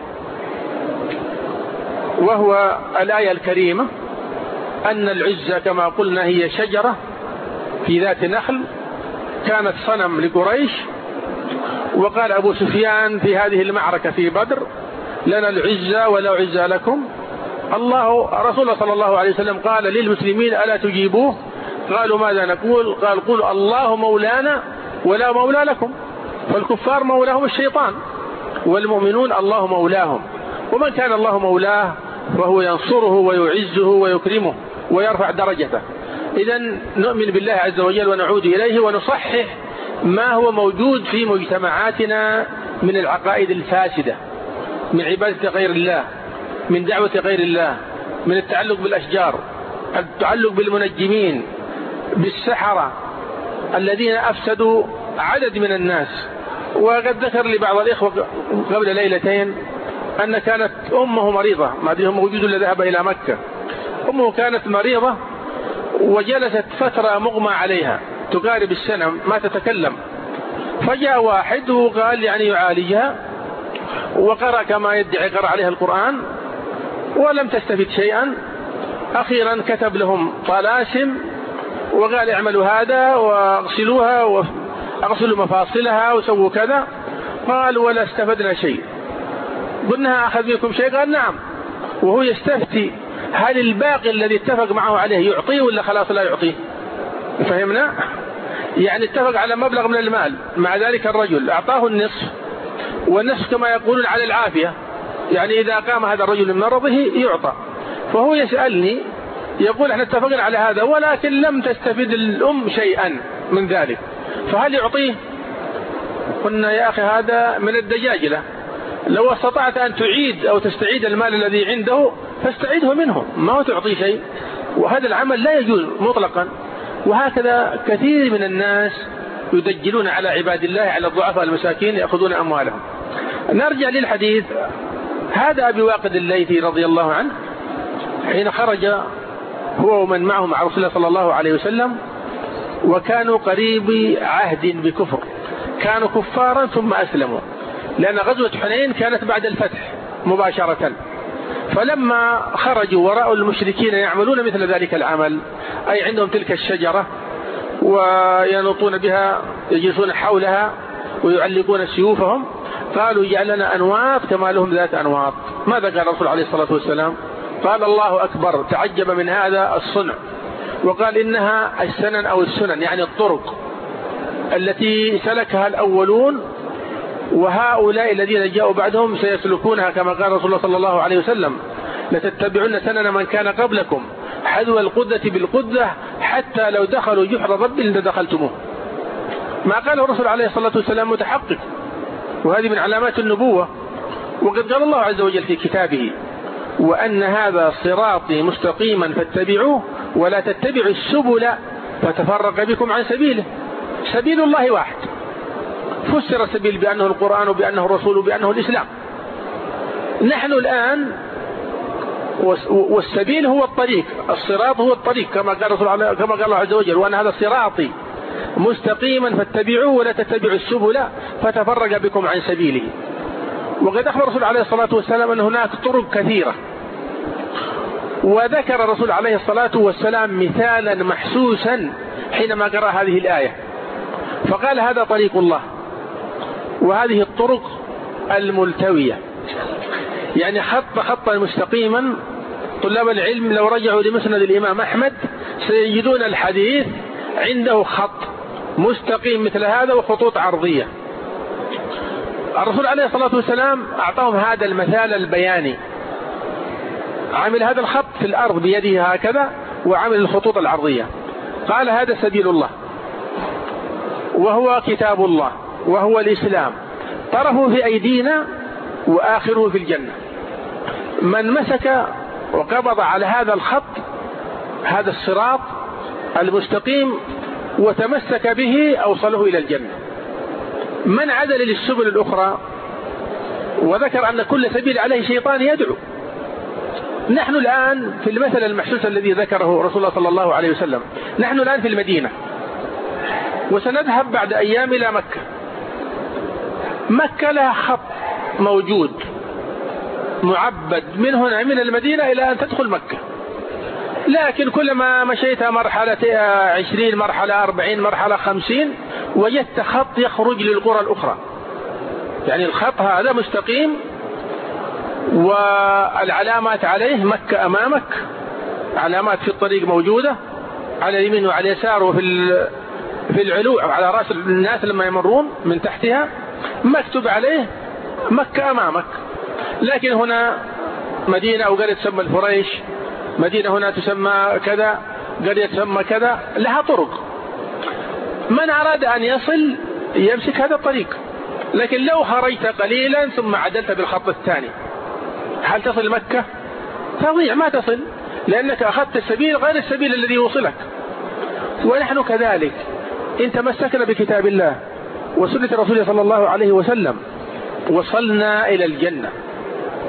وهو الآية الكريمة أن العزة كما قلنا هي شجرة في ذات نخل كانت صنم لقريش وقال أبو سفيان في هذه المعركة في بدر لنا العزة ولا عزة لكم. الله رسول صلى الله عليه وسلم قال للمسلمين ألا تجيبوه؟ قالوا ماذا نقول؟ قال قول الله مولانا ولا مولى لكم. فالكفار مولاهم الشيطان والمؤمنون الله مولاهم. ومن كان الله مولاه فهو ينصره ويعزه ويكرمه ويرفع درجته. إذا نؤمن بالله عز وجل ونعود إليه ونصحح ما هو موجود في مجتمعاتنا من العقائد الفاسدة من عبادة غير الله من دعوة غير الله من التعلق بالأشجار التعلق بالمنجمين بالسحرة الذين أفسدوا عدد من الناس. وقد ذكر لي بعض الإخوة قبل ليلتين أن كانت أمه مريضة ما أدري موجود إلا ذهب إلى مكة. أمه كانت مريضة وجلست فترة مغمى عليها. تقارب السنة ما تتكلم. فجاء واحد وقال يعني يعالجها وقرأ كما يدعي قرأ عليها القرآن ولم تستفد شيئا. أخيرا كتب لهم طلاسم وقال اعملوا هذا واغسلوها واغسلوا مفاصلها وسووا كذا. قال ولا استفدنا شيء. قلنا أخذ منكم شيء؟ قال نعم. وهو يستفتي هل الباقي الذي اتفق معه عليه يعطيه ولا خلاص لا يعطيه؟ فهمنا؟ يعني اتفق على مبلغ من المال. مع ذلك الرجل أعطاه النصف والنصف كما يقولون على العافية. يعني إذا قام هذا الرجل من مرضه يعطى. فهو يسألني يقول إحنا اتفقنا على هذا ولكن لم تستفد الأم شيئا من ذلك. فهل يعطيه؟ قلنا يا أخي هذا من الدجاجلة. لو استطعت أن تعيد أو تستعيد المال الذي عنده فاستعيده منه. ما هو تعطيه شيء؟ وهذا العمل لا يجوز مطلقا. وهكذا كثير من الناس يدجلون على عباد الله على الضعفاء المساكين يأخذون أموالهم. نرجع للحديث. هذا أبي واقد الليثي رضي الله عنه حين خرج هو ومن معه مع رسول الله صلى الله عليه وسلم وكانوا قريب عهد بكفر. كانوا كفارا ثم أسلموا لأن غزوة حنين كانت بعد الفتح مباشرة. فلما خرجوا ورأوا المشركين يعملون مثل ذلك العمل أي عندهم تلك الشجرة وينطون بها يجلسون حولها ويعلقون سيوفهم قالوا اجعل لنا أنواط كما لهم ذات أنواط ماذا قال الرسول عليه الصلاة والسلام؟ قال الله أكبر تعجب من هذا الصنع. وقال إنها السنن أو السنن يعني الطرق التي سلكها الأولون وهؤلاء الذين جاءوا بعدهم سيسلكونها كما قال رسول الله صلى الله عليه وسلم. لتتبعن سنن من كان قبلكم. حذو القدة بالقدة حتى لو دخلوا جحر رب لدخلتموه ما قاله الرسول عليه الصلاة والسلام متحقق. وهذه من علامات النبوة. وقد قال الله عز وجل في كتابه وأن هذا صراطي مستقيما فاتبعوه ولا تتبعوا السبل فتفرق بكم عن سبيله. سبيل الله واحد. فسر السبيل بأنه القرآن وبأنه الرسول وبأنه الإسلام. نحن الآن والسبيل هو الطريق الصراط هو الطريق كما قال رسول كما قال الله عز وجل وأن هذا صراطي مستقيما فاتبعوه ولا تتبعوا السبل فتفرق بكم عن سبيله. وقد أخبر الرسول عليه الصلاة والسلام أن هناك طرق كثيرة. وذكر الرسول عليه الصلاة والسلام مثالا محسوسا حينما قرأ هذه الآية. فقال هذا طريق الله. وهذه الطرق الملتوية. يعني خط خطا مستقيما طلاب العلم لو رجعوا لمسند الإمام أحمد سيجدون الحديث عنده خط مستقيم مثل هذا وخطوط عرضية. الرسول عليه الصلاة والسلام أعطاهم هذا المثال البياني. عمل هذا الخط في الأرض بيده هكذا وعمل الخطوط العرضية. قال هذا سبيل الله. وهو كتاب الله. وهو الإسلام. طرفه في أيدينا وآخره في الجنة. من مسك وقبض على هذا الخط هذا الصراط المستقيم وتمسك به أوصله إلى الجنة. من عدل للسبل الأخرى؟ وذكر أن كل سبيل عليه شيطان يدعو. نحن الآن في المثل المحسوس الذي ذكره رسول الله صلى الله عليه وسلم. نحن الآن في المدينة. وسنذهب بعد أيام إلى مكة. مكة لها خط موجود معبد من هنا من المدينة إلى أن تدخل مكة. لكن كلما مشيت مرحلة عشرين مرحلة أربعين مرحلة خمسين وجدت خط يخرج للقرى الأخرى. يعني الخط هذا مستقيم والعلامات عليه مكة أمامك. علامات في الطريق موجودة على اليمين وعلى اليسار وفي في العلو على رأس الناس لما يمرون من تحتها. مكتوب عليه مكة أمامك. لكن هنا مدينة أو قرية تسمى الفريش مدينة هنا تسمى كذا قرية تسمى كذا لها طرق. من أراد أن يصل يمسك هذا الطريق. لكن لو خرجت قليلا ثم عدلت بالخط الثاني. هل تصل مكة؟ تضيع ما تصل لأنك أخذت السبيل غير السبيل الذي يوصلك ونحن كذلك إن تمسكنا بكتاب الله وسنة رسوله صلى الله عليه وسلم وصلنا إلى الجنة.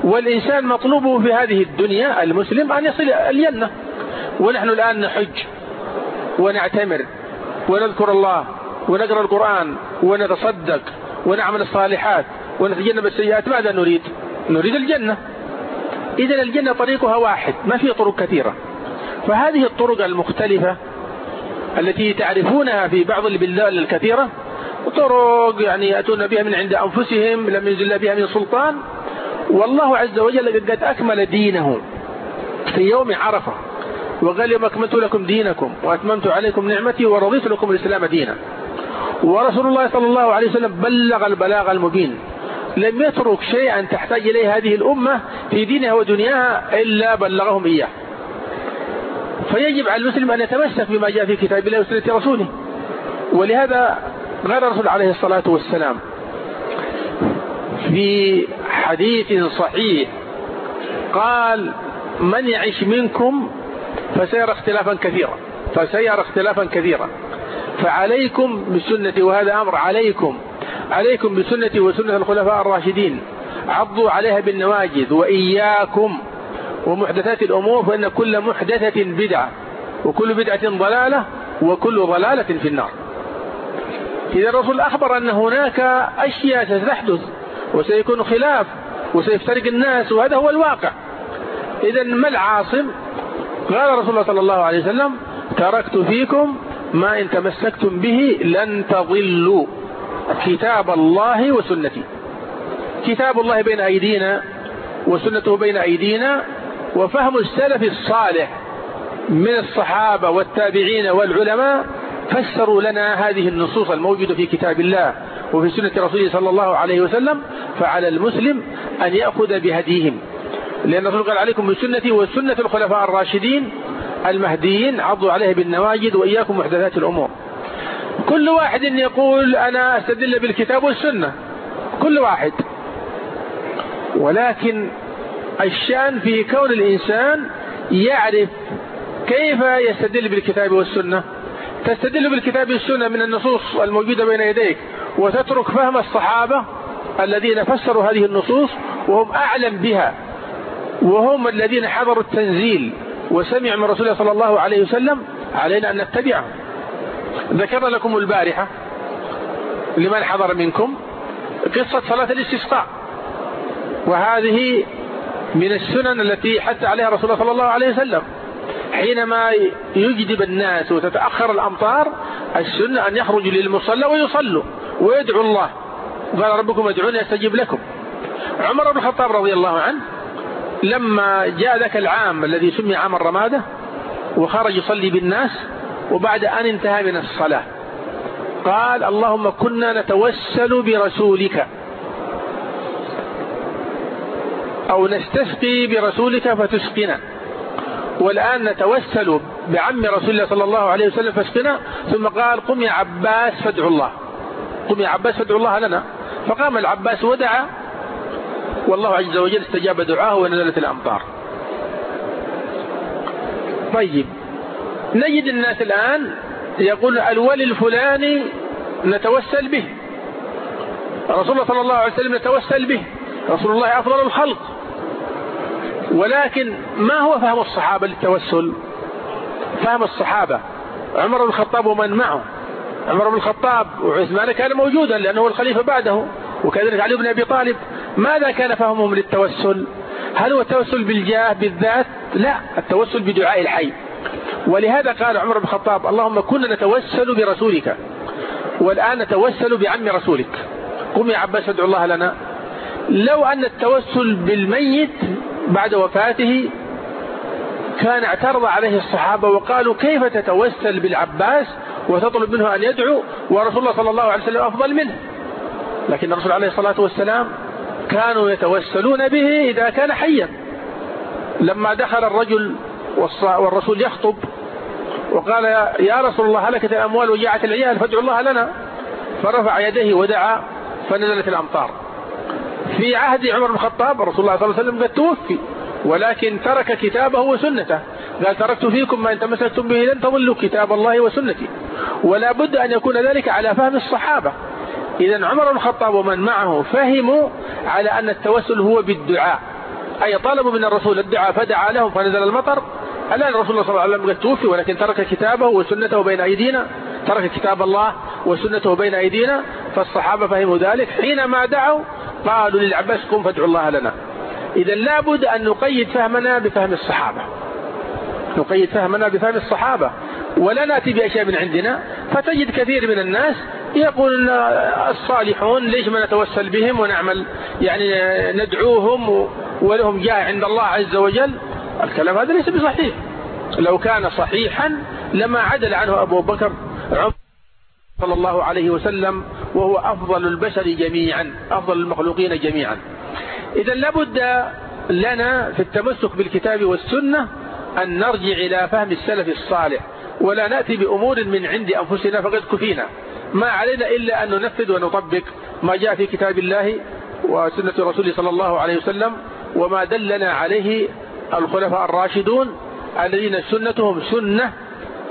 والإنسان مطلوبه في هذه الدنيا المسلم أن يصل الجنة. ونحن الآن نحج ونعتمر ونذكر الله ونقرأ القرآن ونتصدق ونعمل الصالحات ونتجنب السيئات. ماذا نريد؟ نريد الجنة. إذا الجنة طريقها واحد ما في طرق كثيرة. فهذه الطرق المختلفة التي تعرفونها في بعض البلدان الكثيرة طرق يعني يأتون بها من عند أنفسهم لم ينزل بها من سلطان. والله عز وجل قد أكمل دينه في يوم عرفة وقال يوم أكملت لكم دينكم وأتممت عليكم نعمتي ورضيت لكم الإسلام دينا. ورسول الله صلى الله عليه وسلم بلغ البلاغ المبين. لم يترك شيئا تحتاج إليه هذه الأمة في دينها ودنياها إلا بلغهم إياه. فيجب على المسلم أن يتمسك بما جاء في كتاب الله وسنة رسوله. ولهذا قال الرسول عليه الصلاة والسلام. في حديث صحيح قال من يعيش منكم فسيرى اختلافا كثيرا. فسيرى اختلافا كثيرا. فعليكم بسنتي وهذا أمر عليكم. عليكم بسنتي وسنة الخلفاء الراشدين. عضوا عليها بالنواجذ وإياكم. ومحدثات الأمور فإن كل محدثة بدعة. وكل بدعة ضلالة وكل ضلالة في النار. إذا الرسول أخبر أن هناك أشياء ستحدث وسيكون خلاف وسيفترق الناس وهذا هو الواقع. إذا ما العاصم؟ قال رسول الله صلى الله عليه وسلم تركت فيكم ما إن تمسكتم به لن تضلوا كتاب الله وسنتي. كتاب الله بين أيدينا وسنته بين أيدينا وفهم السلف الصالح من الصحابة والتابعين والعلماء فسروا لنا هذه النصوص الموجودة في كتاب الله وفي سنة رسوله صلى الله عليه وسلم فعلى المسلم أن يأخذ بهديهم. لأن الرسول قال عليكم بسنتي وسنة الخلفاء الراشدين المهديين عضوا عليه بالنواجد وإياكم محدثات الأمور. كل واحد يقول أنا أستدل بالكتاب والسنة. كل واحد. ولكن الشأن في كون الإنسان يعرف كيف يستدل بالكتاب والسنة. تستدل بالكتاب والسنة من النصوص الموجودة بين يديك وتترك فهم الصحابة الذين فسروا هذه النصوص وهم أعلم بها وهم الذين حضروا التنزيل وسمعوا من رسول الله صلى الله عليه وسلم علينا أن نتبعهم ذكرنا لكم البارحة لمن حضر منكم قصة صلاة الاستسقاء وهذه من السنن التي حث عليها رسول الله صلى الله عليه وسلم. حينما يجدب الناس وتتأخر الأمطار السنة أن يخرجوا للمصلى ويصلوا ويدعوا الله. قال ربكم ادعوني أستجيب لكم. عمر بن الخطاب رضي الله عنه لما جاء ذاك العام الذي سمي عام الرمادة وخرج يصلي بالناس وبعد أن انتهى من الصلاة قال اللهم كنا نتوسل برسولك. أو نستسقي برسولك فتسقنا والآن نتوسل بعم رسول الله صلى الله عليه وسلم فاسقنا ثم قال قم يا عباس فادعو الله. قم يا عباس فادعو الله لنا. فقام العباس ودعا والله عز وجل استجاب دعاه ونزلت الأمطار. طيب نجد الناس الآن يقول الولي الفلاني نتوسل به. رسول الله صلى الله عليه وسلم نتوسل به. رسول الله أفضل الخلق. ولكن ما هو فهم الصحابة للتوسل؟ فهم الصحابة. عمر بن الخطاب ومن معه. عمر بن الخطاب وعثمان كان موجودا لأنه الخليفة بعده وكذلك علي بن أبي طالب. ماذا كان فهمهم للتوسل؟ هل هو التوسل بالجاه بالذات؟ لا التوسل بدعاء الحي. ولهذا قال عمر بن الخطاب اللهم كنا نتوسل برسولك والآن نتوسل بعم رسولك. قم يا عباس ادعو الله لنا. لو أن التوسل بالميت بعد وفاته كان اعترض عليه الصحابة وقالوا كيف تتوسل بالعباس وتطلب منه أن يدعو ورسول الله صلى الله عليه وسلم أفضل منه؟ لكن الرسول عليه الصلاة والسلام كانوا يتوسلون به إذا كان حيا. لما دخل الرجل والرسول يخطب وقال يا رسول الله هلكت الأموال وجاعت العيال فادعوا الله لنا فرفع يديه ودعا فنزلت الأمطار. في عهد عمر بن الخطاب رسول الله صلى الله عليه وسلم قد توفي ولكن ترك كتابه وسنته. قال تركت فيكم ما إن تمسكتم به لن تضلوا كتاب الله وسنتي. ولا بد أن يكون ذلك على فهم الصحابة. إذا عمر بن الخطاب ومن معه فهموا على أن التوسل هو بالدعاء. أي طلبوا من الرسول الدعاء فدعا لهم فنزل المطر. الآن الرسول صلى الله عليه وسلم قد توفي ولكن ترك كتابه وسنته بين أيدينا. ترك كتاب الله وسنته بين أيدينا. فالصحابة فهموا ذلك. حينما دعوا قالوا للعباس قم فادعوا الله لنا. إذا لابد أن نقيد فهمنا بفهم الصحابة. نقيد فهمنا بفهم الصحابة. ولا نأتي بأشياء من عندنا. فتجد كثير من الناس يقول الصالحون ليش ما نتوسل بهم ونعمل؟ يعني ندعوهم ولهم جاه عند الله عز وجل. الكلام هذا ليس بصحيح. لو كان صحيحا لما عدل عنه أبو بكر عمر صلى الله عليه وسلم وهو أفضل البشر جميعا أفضل المخلوقين جميعا. إذا لابد لنا في التمسك بالكتاب والسنة أن نرجع إلى فهم السلف الصالح ولا نأتي بأمور من عند أنفسنا فقد كفينا. ما علينا إلا أن ننفذ ونطبق ما جاء في كتاب الله وسنة رسوله صلى الله عليه وسلم وما دلنا عليه الخلفاء الراشدون الذين سنتهم سنة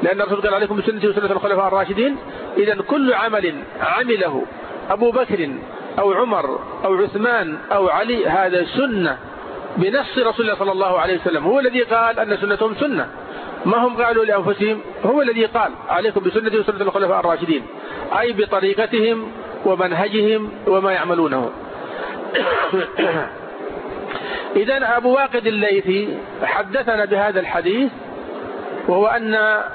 لأن الرسول قال عليكم بسنة وسنة الخلفاء الراشدين. إذا كل عمل عمله أبو بكر أو عمر أو عثمان أو علي هذا سنة بنص رسول الله صلى الله عليه وسلم. هو الذي قال أن سنتهم سنة. ما هم قالوا لأنفسهم؟ هو الذي قال عليكم بسنة وسنة الخلفاء الراشدين. أي بطريقتهم ومنهجهم وما يعملونه. إذا أبو واقد الليثي حدثنا بهذا الحديث وهو أن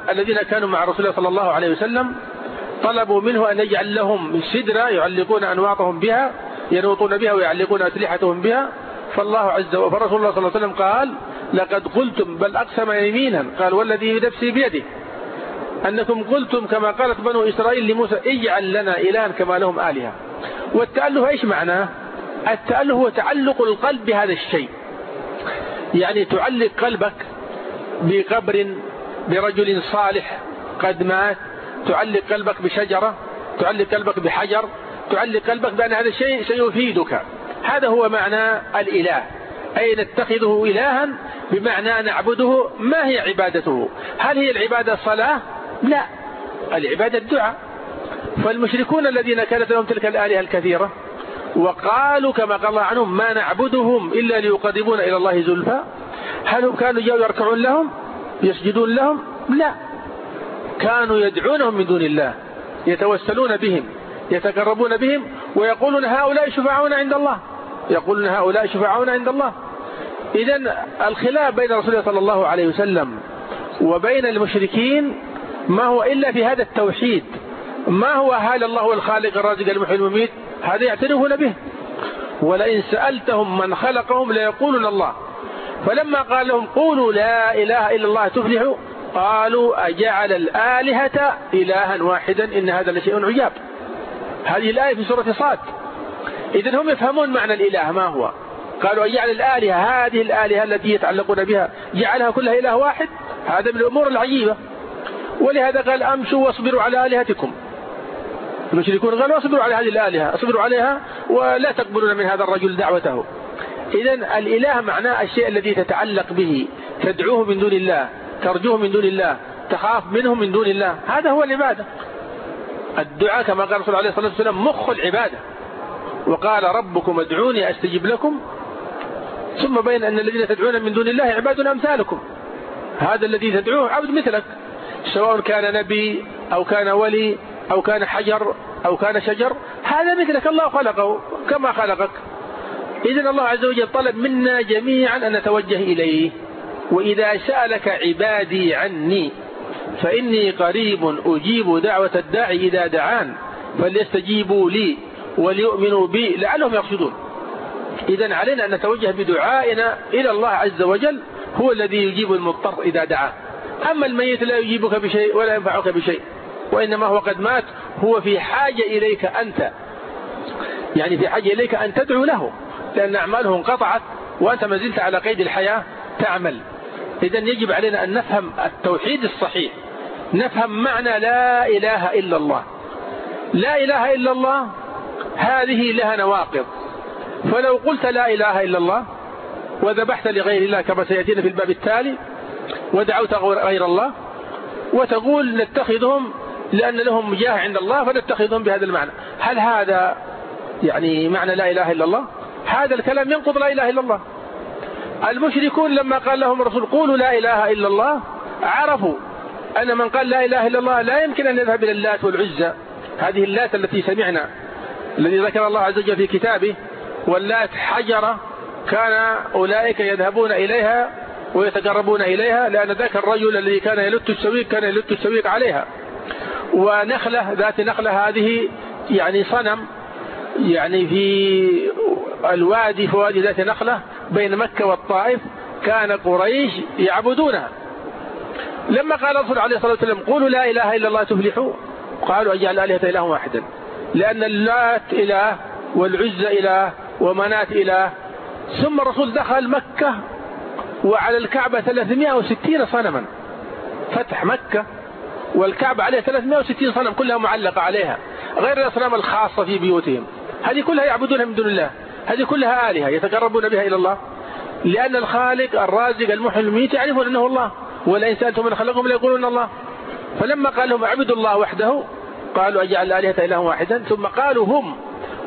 الذين كانوا مع رسول الله صلى الله عليه وسلم طلبوا منه أن يجعل لهم سدرة يعلقون أنواطهم بها ينوطون بها ويعلقون أسلحتهم بها. فالله عز وجل فرسول الله صلى الله عليه وسلم قال لقد قلتم بل أقسم يمينا. قال والذي نفسي بيده. أنكم قلتم كما قالت بنو إسرائيل لموسى اجعل لنا إلها كما لهم آلهة. والتأله إيش معناه التأله هو تعلق القلب بهذا الشيء. يعني تعلق قلبك بقبر برجل صالح قد مات. تعلق قلبك بشجرة تعلق قلبك بحجر تعلق قلبك بأن هذا الشيء سيفيدك. هذا هو معنى الإله. أي نتخذه إلها بمعنى نعبده. ما هي عبادته؟ هل هي العبادة الصلاة لا. العبادة الدعاء. فالمشركون الذين كانت لهم تلك الآلهة الكثيرة وقالوا كما قال الله عنهم ما نعبدهم إلا ليقربون إلى الله زلفى. هل هم كانوا يركعون لهم؟ يسجدون لهم؟ لا. كانوا يدعونهم من دون الله يتوسلون بهم يتقربون بهم ويقولون هؤلاء شفعون عند الله. يقولون هؤلاء شفعون عند الله. إذا الخلاف بين رسول الله صلى الله عليه وسلم وبين المشركين ما هو إلا في هذا التوحيد. ما هو هل الله الخالق الرازق المحيي المميت هذا يعترفون به. ولئن سألتهم من خلقهم ليقولون الله. فلما قال لهم قولوا لا إله إلا الله تفلحوا قالوا أجعل الآلهة إلها واحدا إن هذا لشيء عجاب. هذه الآية في سورة صاد. إذا هم يفهمون معنى الإله ما هو؟ قالوا أجعل الآلهة هذه الآلهة التي يتعلقون بها جعلها كلها إله واحد؟ هذا من الأمور العجيبة. ولهذا قال أمشوا واصبروا على آلهتكم. المشركون قالوا اصبروا على هذه الآلهة اصبروا عليها ولا تقبلون من هذا الرجل دعوته. إذا الإله معناه الشيء الذي تتعلق به. تدعوه من دون الله ترجوه من دون الله تخاف منه من دون الله. هذا هو العبادة. الدعاء كما قال رسول الله عليه الصلاة والسلام مخ العبادة. وقال ربكم ادعوني أستجب لكم. ثم بين أن الذين تدعون من دون الله عباد أمثالكم. هذا الذي تدعوه عبد مثلك. سواء كان نبي أو كان ولي أو كان حجر أو كان شجر هذا مثلك. الله خلقه كما خلقك. إذن الله عز وجل طلب منا جميعا أن نتوجه إليه. وإذا سألك عبادي عني فإني قريب أجيب دعوة الداعي إذا دعان فليستجيبوا لي وليؤمنوا بي لعلهم يرشدون إذا علينا أن نتوجه بدعائنا إلى الله عز وجل هو الذي يجيب المضطر إذا دعاه أما الميت لا يجيبك بشيء ولا ينفعك بشيء وإنما هو قد مات هو في حاجة إليك أنت. يعني في حاجة إليك أن تدعو له. لأن أعماله انقطعت وأنت ما زلت على قيد الحياة تعمل. إذا يجب علينا أن نفهم التوحيد الصحيح. نفهم معنى لا إله إلا الله. لا إله إلا الله هذه لها نواقض. فلو قلت لا إله إلا الله وذبحت لغير الله كما سيأتينا في الباب التالي ودعوت غير الله وتقول نتخذهم لأن لهم جاه عند الله فنتخذهم بهذا المعنى. هل هذا يعني معنى لا إله إلا الله؟ هذا الكلام ينقض لا إله إلا الله. المشركون لما قال لهم الرسول قولوا لا إله إلا الله عرفوا أن من قال لا إله إلا الله لا يمكن أن يذهب إلى اللات والعزى. هذه اللات التي سمعنا الذي ذكر الله عز وجل في كتابه واللات حجرة كان أولئك يذهبون إليها ويتقربون إليها لأن ذاك الرجل الذي كان يلت السويق كان يلت السويق عليها. ونخلة ذات نخلة هذه يعني صنم يعني في الوادي في وادي ذات نخلة بين مكة والطائف كان قريش يعبدونها. لما قال الرسول عليه الصلاة والسلام قولوا لا إله إلا الله تفلحوا قالوا أجعل آلهة إله واحدا. لأن اللات إله والعزة إله ومنات إله. ثم الرسول دخل مكة وعلى الكعبة 360 صنما. فتح مكة والكعبة عليها 360 صنم كلها معلقة عليها غير الأصنام الخاصة في بيوتهم. هذه كلها يعبدونها من دون الله. هذه كلها آلهة يتقربون بها إلى الله. لأن الخالق الرازق المحيي المميت يعرفون أنه الله. ولئن سألتم من خلقهم ليقولون الله. فلما قال لهم اعبدوا الله وحده قالوا أجعل الآلهة إله واحدا. ثم قالوا هم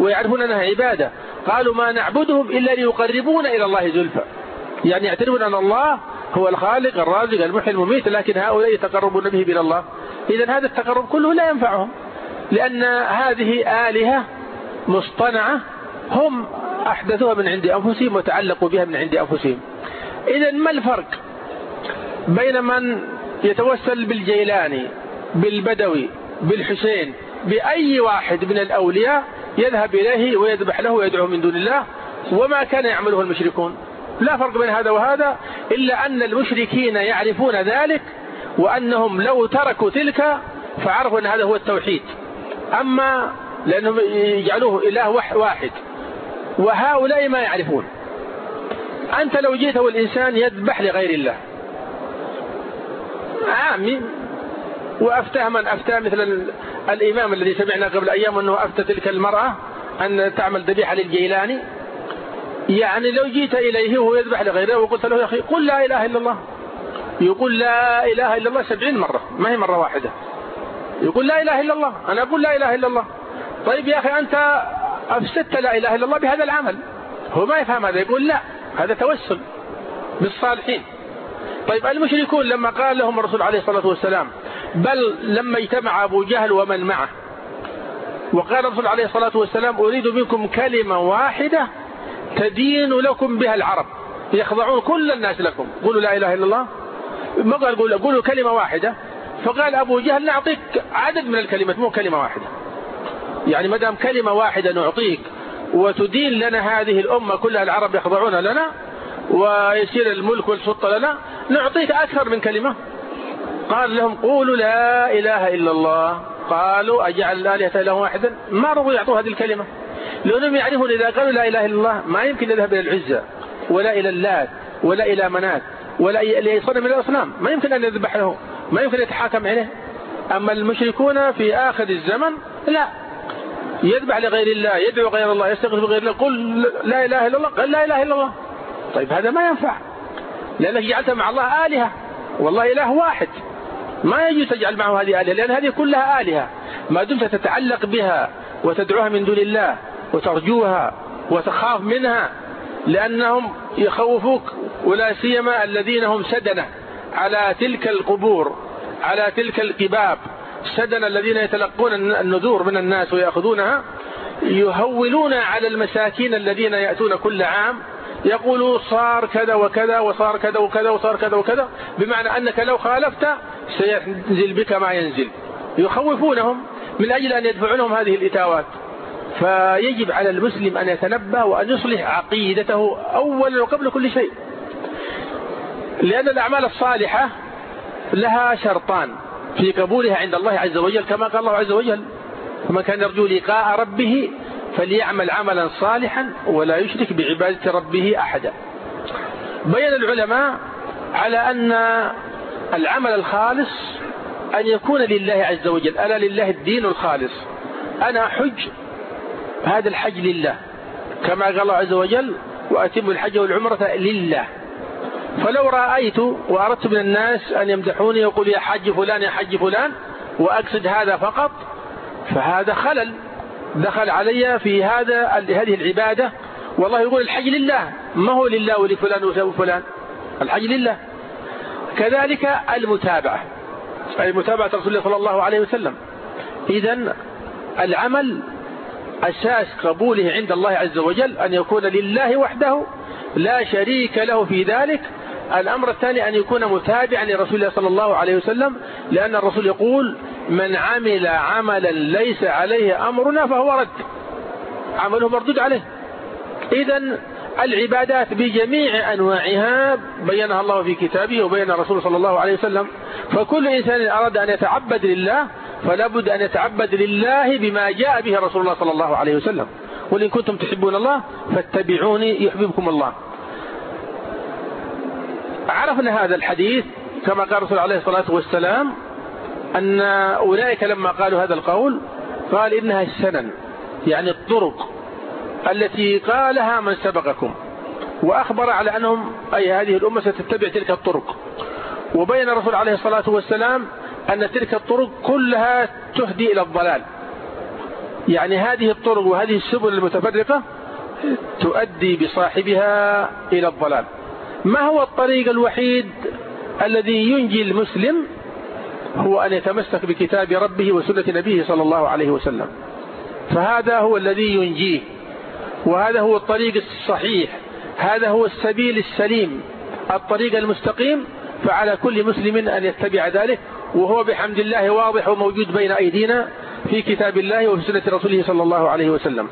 ويعرفون أنها عبادة. قالوا ما نعبدهم إلا ليقربون إلى الله زلفى. يعني يعترفون أن الله هو الخالق الرازق المحيي المميت لكن هؤلاء يتقربون به إلى الله. إذا هذا التقرب كله لا ينفعهم. لأن هذه آلهة مصطنعة هم أحدثوها من عند أنفسهم وتعلقوا بها من عند أنفسهم. إذا ما الفرق بين من يتوسل بالجيلاني بالبدوي بالحسين بأي واحد من الأولياء يذهب إليه ويذبح له ويدعو من دون الله؟ وما كان يعمله المشركون؟ لا فرق بين هذا وهذا إلا أن المشركين يعرفون ذلك وأنهم لو تركوا تلك فعرفوا أن هذا هو التوحيد. أما لأنهم يجعلوه إله واحد. وهؤلاء ما يعرفون. أنت لو جيت والإنسان يذبح لغير الله. عامي. وأفتاه من أفتاه مثل الإمام الذي سمعنا قبل أيام أنه أفتى تلك المرأة أن تعمل ذبيحة للجيلاني. يعني لو جيت إليه وهو يذبح لغيره وقلت له يا أخي قل لا إله إلا الله. يقول لا إله إلا الله سبعين مرة. ما هي مرة واحدة. يقول لا إله إلا الله. أنا أقول لا إله إلا الله. طيب يا أخي أنت أفسدت لا إله إلا الله بهذا العمل. هو ما يفهم هذا يقول لا هذا توسل بالصالحين. طيب المشركون لما قال لهم الرسول عليه الصلاة والسلام بل لما اجتمع أبو جهل ومن معه وقال الرسول عليه الصلاة والسلام أريد منكم كلمة واحدة تدين لكم بها العرب يخضعون كل الناس لكم. قولوا لا إله إلا الله. ما قال قولوا, قولوا كلمة واحدة. فقال أبو جهل نعطيك عدد من الكلمات مو كلمة واحدة. يعني ما دام كلمة واحدة نعطيك وتدين لنا هذه الأمة كلها العرب يخضعون لنا ويصير الملك والسلطة لنا نعطيك أكثر من كلمة. قال لهم قولوا لا إله إلا الله. قالوا أجعل الآلهة إله واحدا. ما رضوا يعطوا هذه الكلمة. لأنهم يعرفون إذا قالوا لا إله إلا الله ما يمكن يذهب إلى العزة ولا إلى اللات ولا إلى منات ولا إلى صنم من الأصنام. ما يمكن أن يذبح له ما يمكن يتحاكم عليه. أما المشركون في آخر الزمن لا. يذبح لغير الله يدعو غير الله يستغفر غير الله قل لا إله إلا الله قال لا إله إلا الله. طيب هذا ما ينفع لأنك جعلت مع الله آلهة والله إله واحد. ما يجوز تجعل معه هذه آلهة لأن هذه كلها آلهة. ما دمت تتعلق بها وتدعوها من دون الله وترجوها وتخاف منها لأنهم يخوفوك ولا سيما الذين هم سدنة على تلك القبور على تلك القباب. سدنة الذين يتلقون النذور من الناس ويأخذونها يهولون على المساكين الذين يأتون كل عام يقولوا صار كذا وكذا وصار كذا وكذا وصار كذا وكذا بمعنى أنك لو خالفت سينزل بك ما ينزل. يخوفونهم من أجل أن يدفعونهم هذه الإتاوات. فيجب على المسلم أن يتنبه وأن يصلح عقيدته أولا وقبل كل شيء. لأن الأعمال الصالحة لها شرطان. في قبولها عند الله عز وجل كما قال الله عز وجل فمن كان يرجو لقاء ربه فليعمل عملا صالحا ولا يشرك بعبادة ربه أحدا. بين العلماء على أن العمل الخالص أن يكون لله عز وجل. ألا لله الدين الخالص؟ أنا أحج هذا الحج لله. كما قال الله عز وجل وأتم الحج والعمرة لله. فلو رأيت وأردت من الناس أن يمدحوني ويقول يا حج فلان يا حج فلان وأقصد هذا فقط فهذا خلل. دخل علي في هذا هذه العبادة. والله يقول الحج لله. ما هو لله ولفلان وفلان الحج لله. كذلك المتابعة. أي متابعة رسول الله صلى الله عليه وسلم. إذا العمل أساس قبوله عند الله عز وجل أن يكون لله وحده لا شريك له في ذلك. الأمر الثاني أن يكون متابعا لرسول الله صلى الله عليه وسلم لأن الرسول يقول من عمل عملا ليس عليه أمرنا فهو رد. عمله مردود عليه. إذا العبادات بجميع أنواعها بينها الله في كتابه وبين الرسول صلى الله عليه وسلم. فكل إنسان أراد أن يتعبد لله فلا بد أن يتعبد لله بما جاء به رسول الله صلى الله عليه وسلم. قل إن كنتم تحبون الله فاتبعوني يحببكم الله. عرفنا هذا الحديث كما قال الرسول عليه الصلاة والسلام أن أولئك لما قالوا هذا القول قال إنها السنن يعني الطرق التي قالها من سبقكم وأخبر على أنهم أي هذه الأمة ستتبع تلك الطرق. وبين الرسول عليه الصلاة والسلام أن تلك الطرق كلها تهدي إلى الضلال. يعني هذه الطرق وهذه السبل المتفرقة تؤدي بصاحبها إلى الضلال. ما هو الطريق الوحيد الذي ينجي المسلم هو أن يتمسك بكتاب ربه وسنة نبيه صلى الله عليه وسلم؟ فهذا هو الذي ينجيه وهذا هو الطريق الصحيح هذا هو السبيل السليم الطريق المستقيم فعلى كل مسلم أن يتبع ذلك وهو بحمد الله واضح وموجود بين أيدينا في كتاب الله وفي سنة رسوله صلى الله عليه وسلم.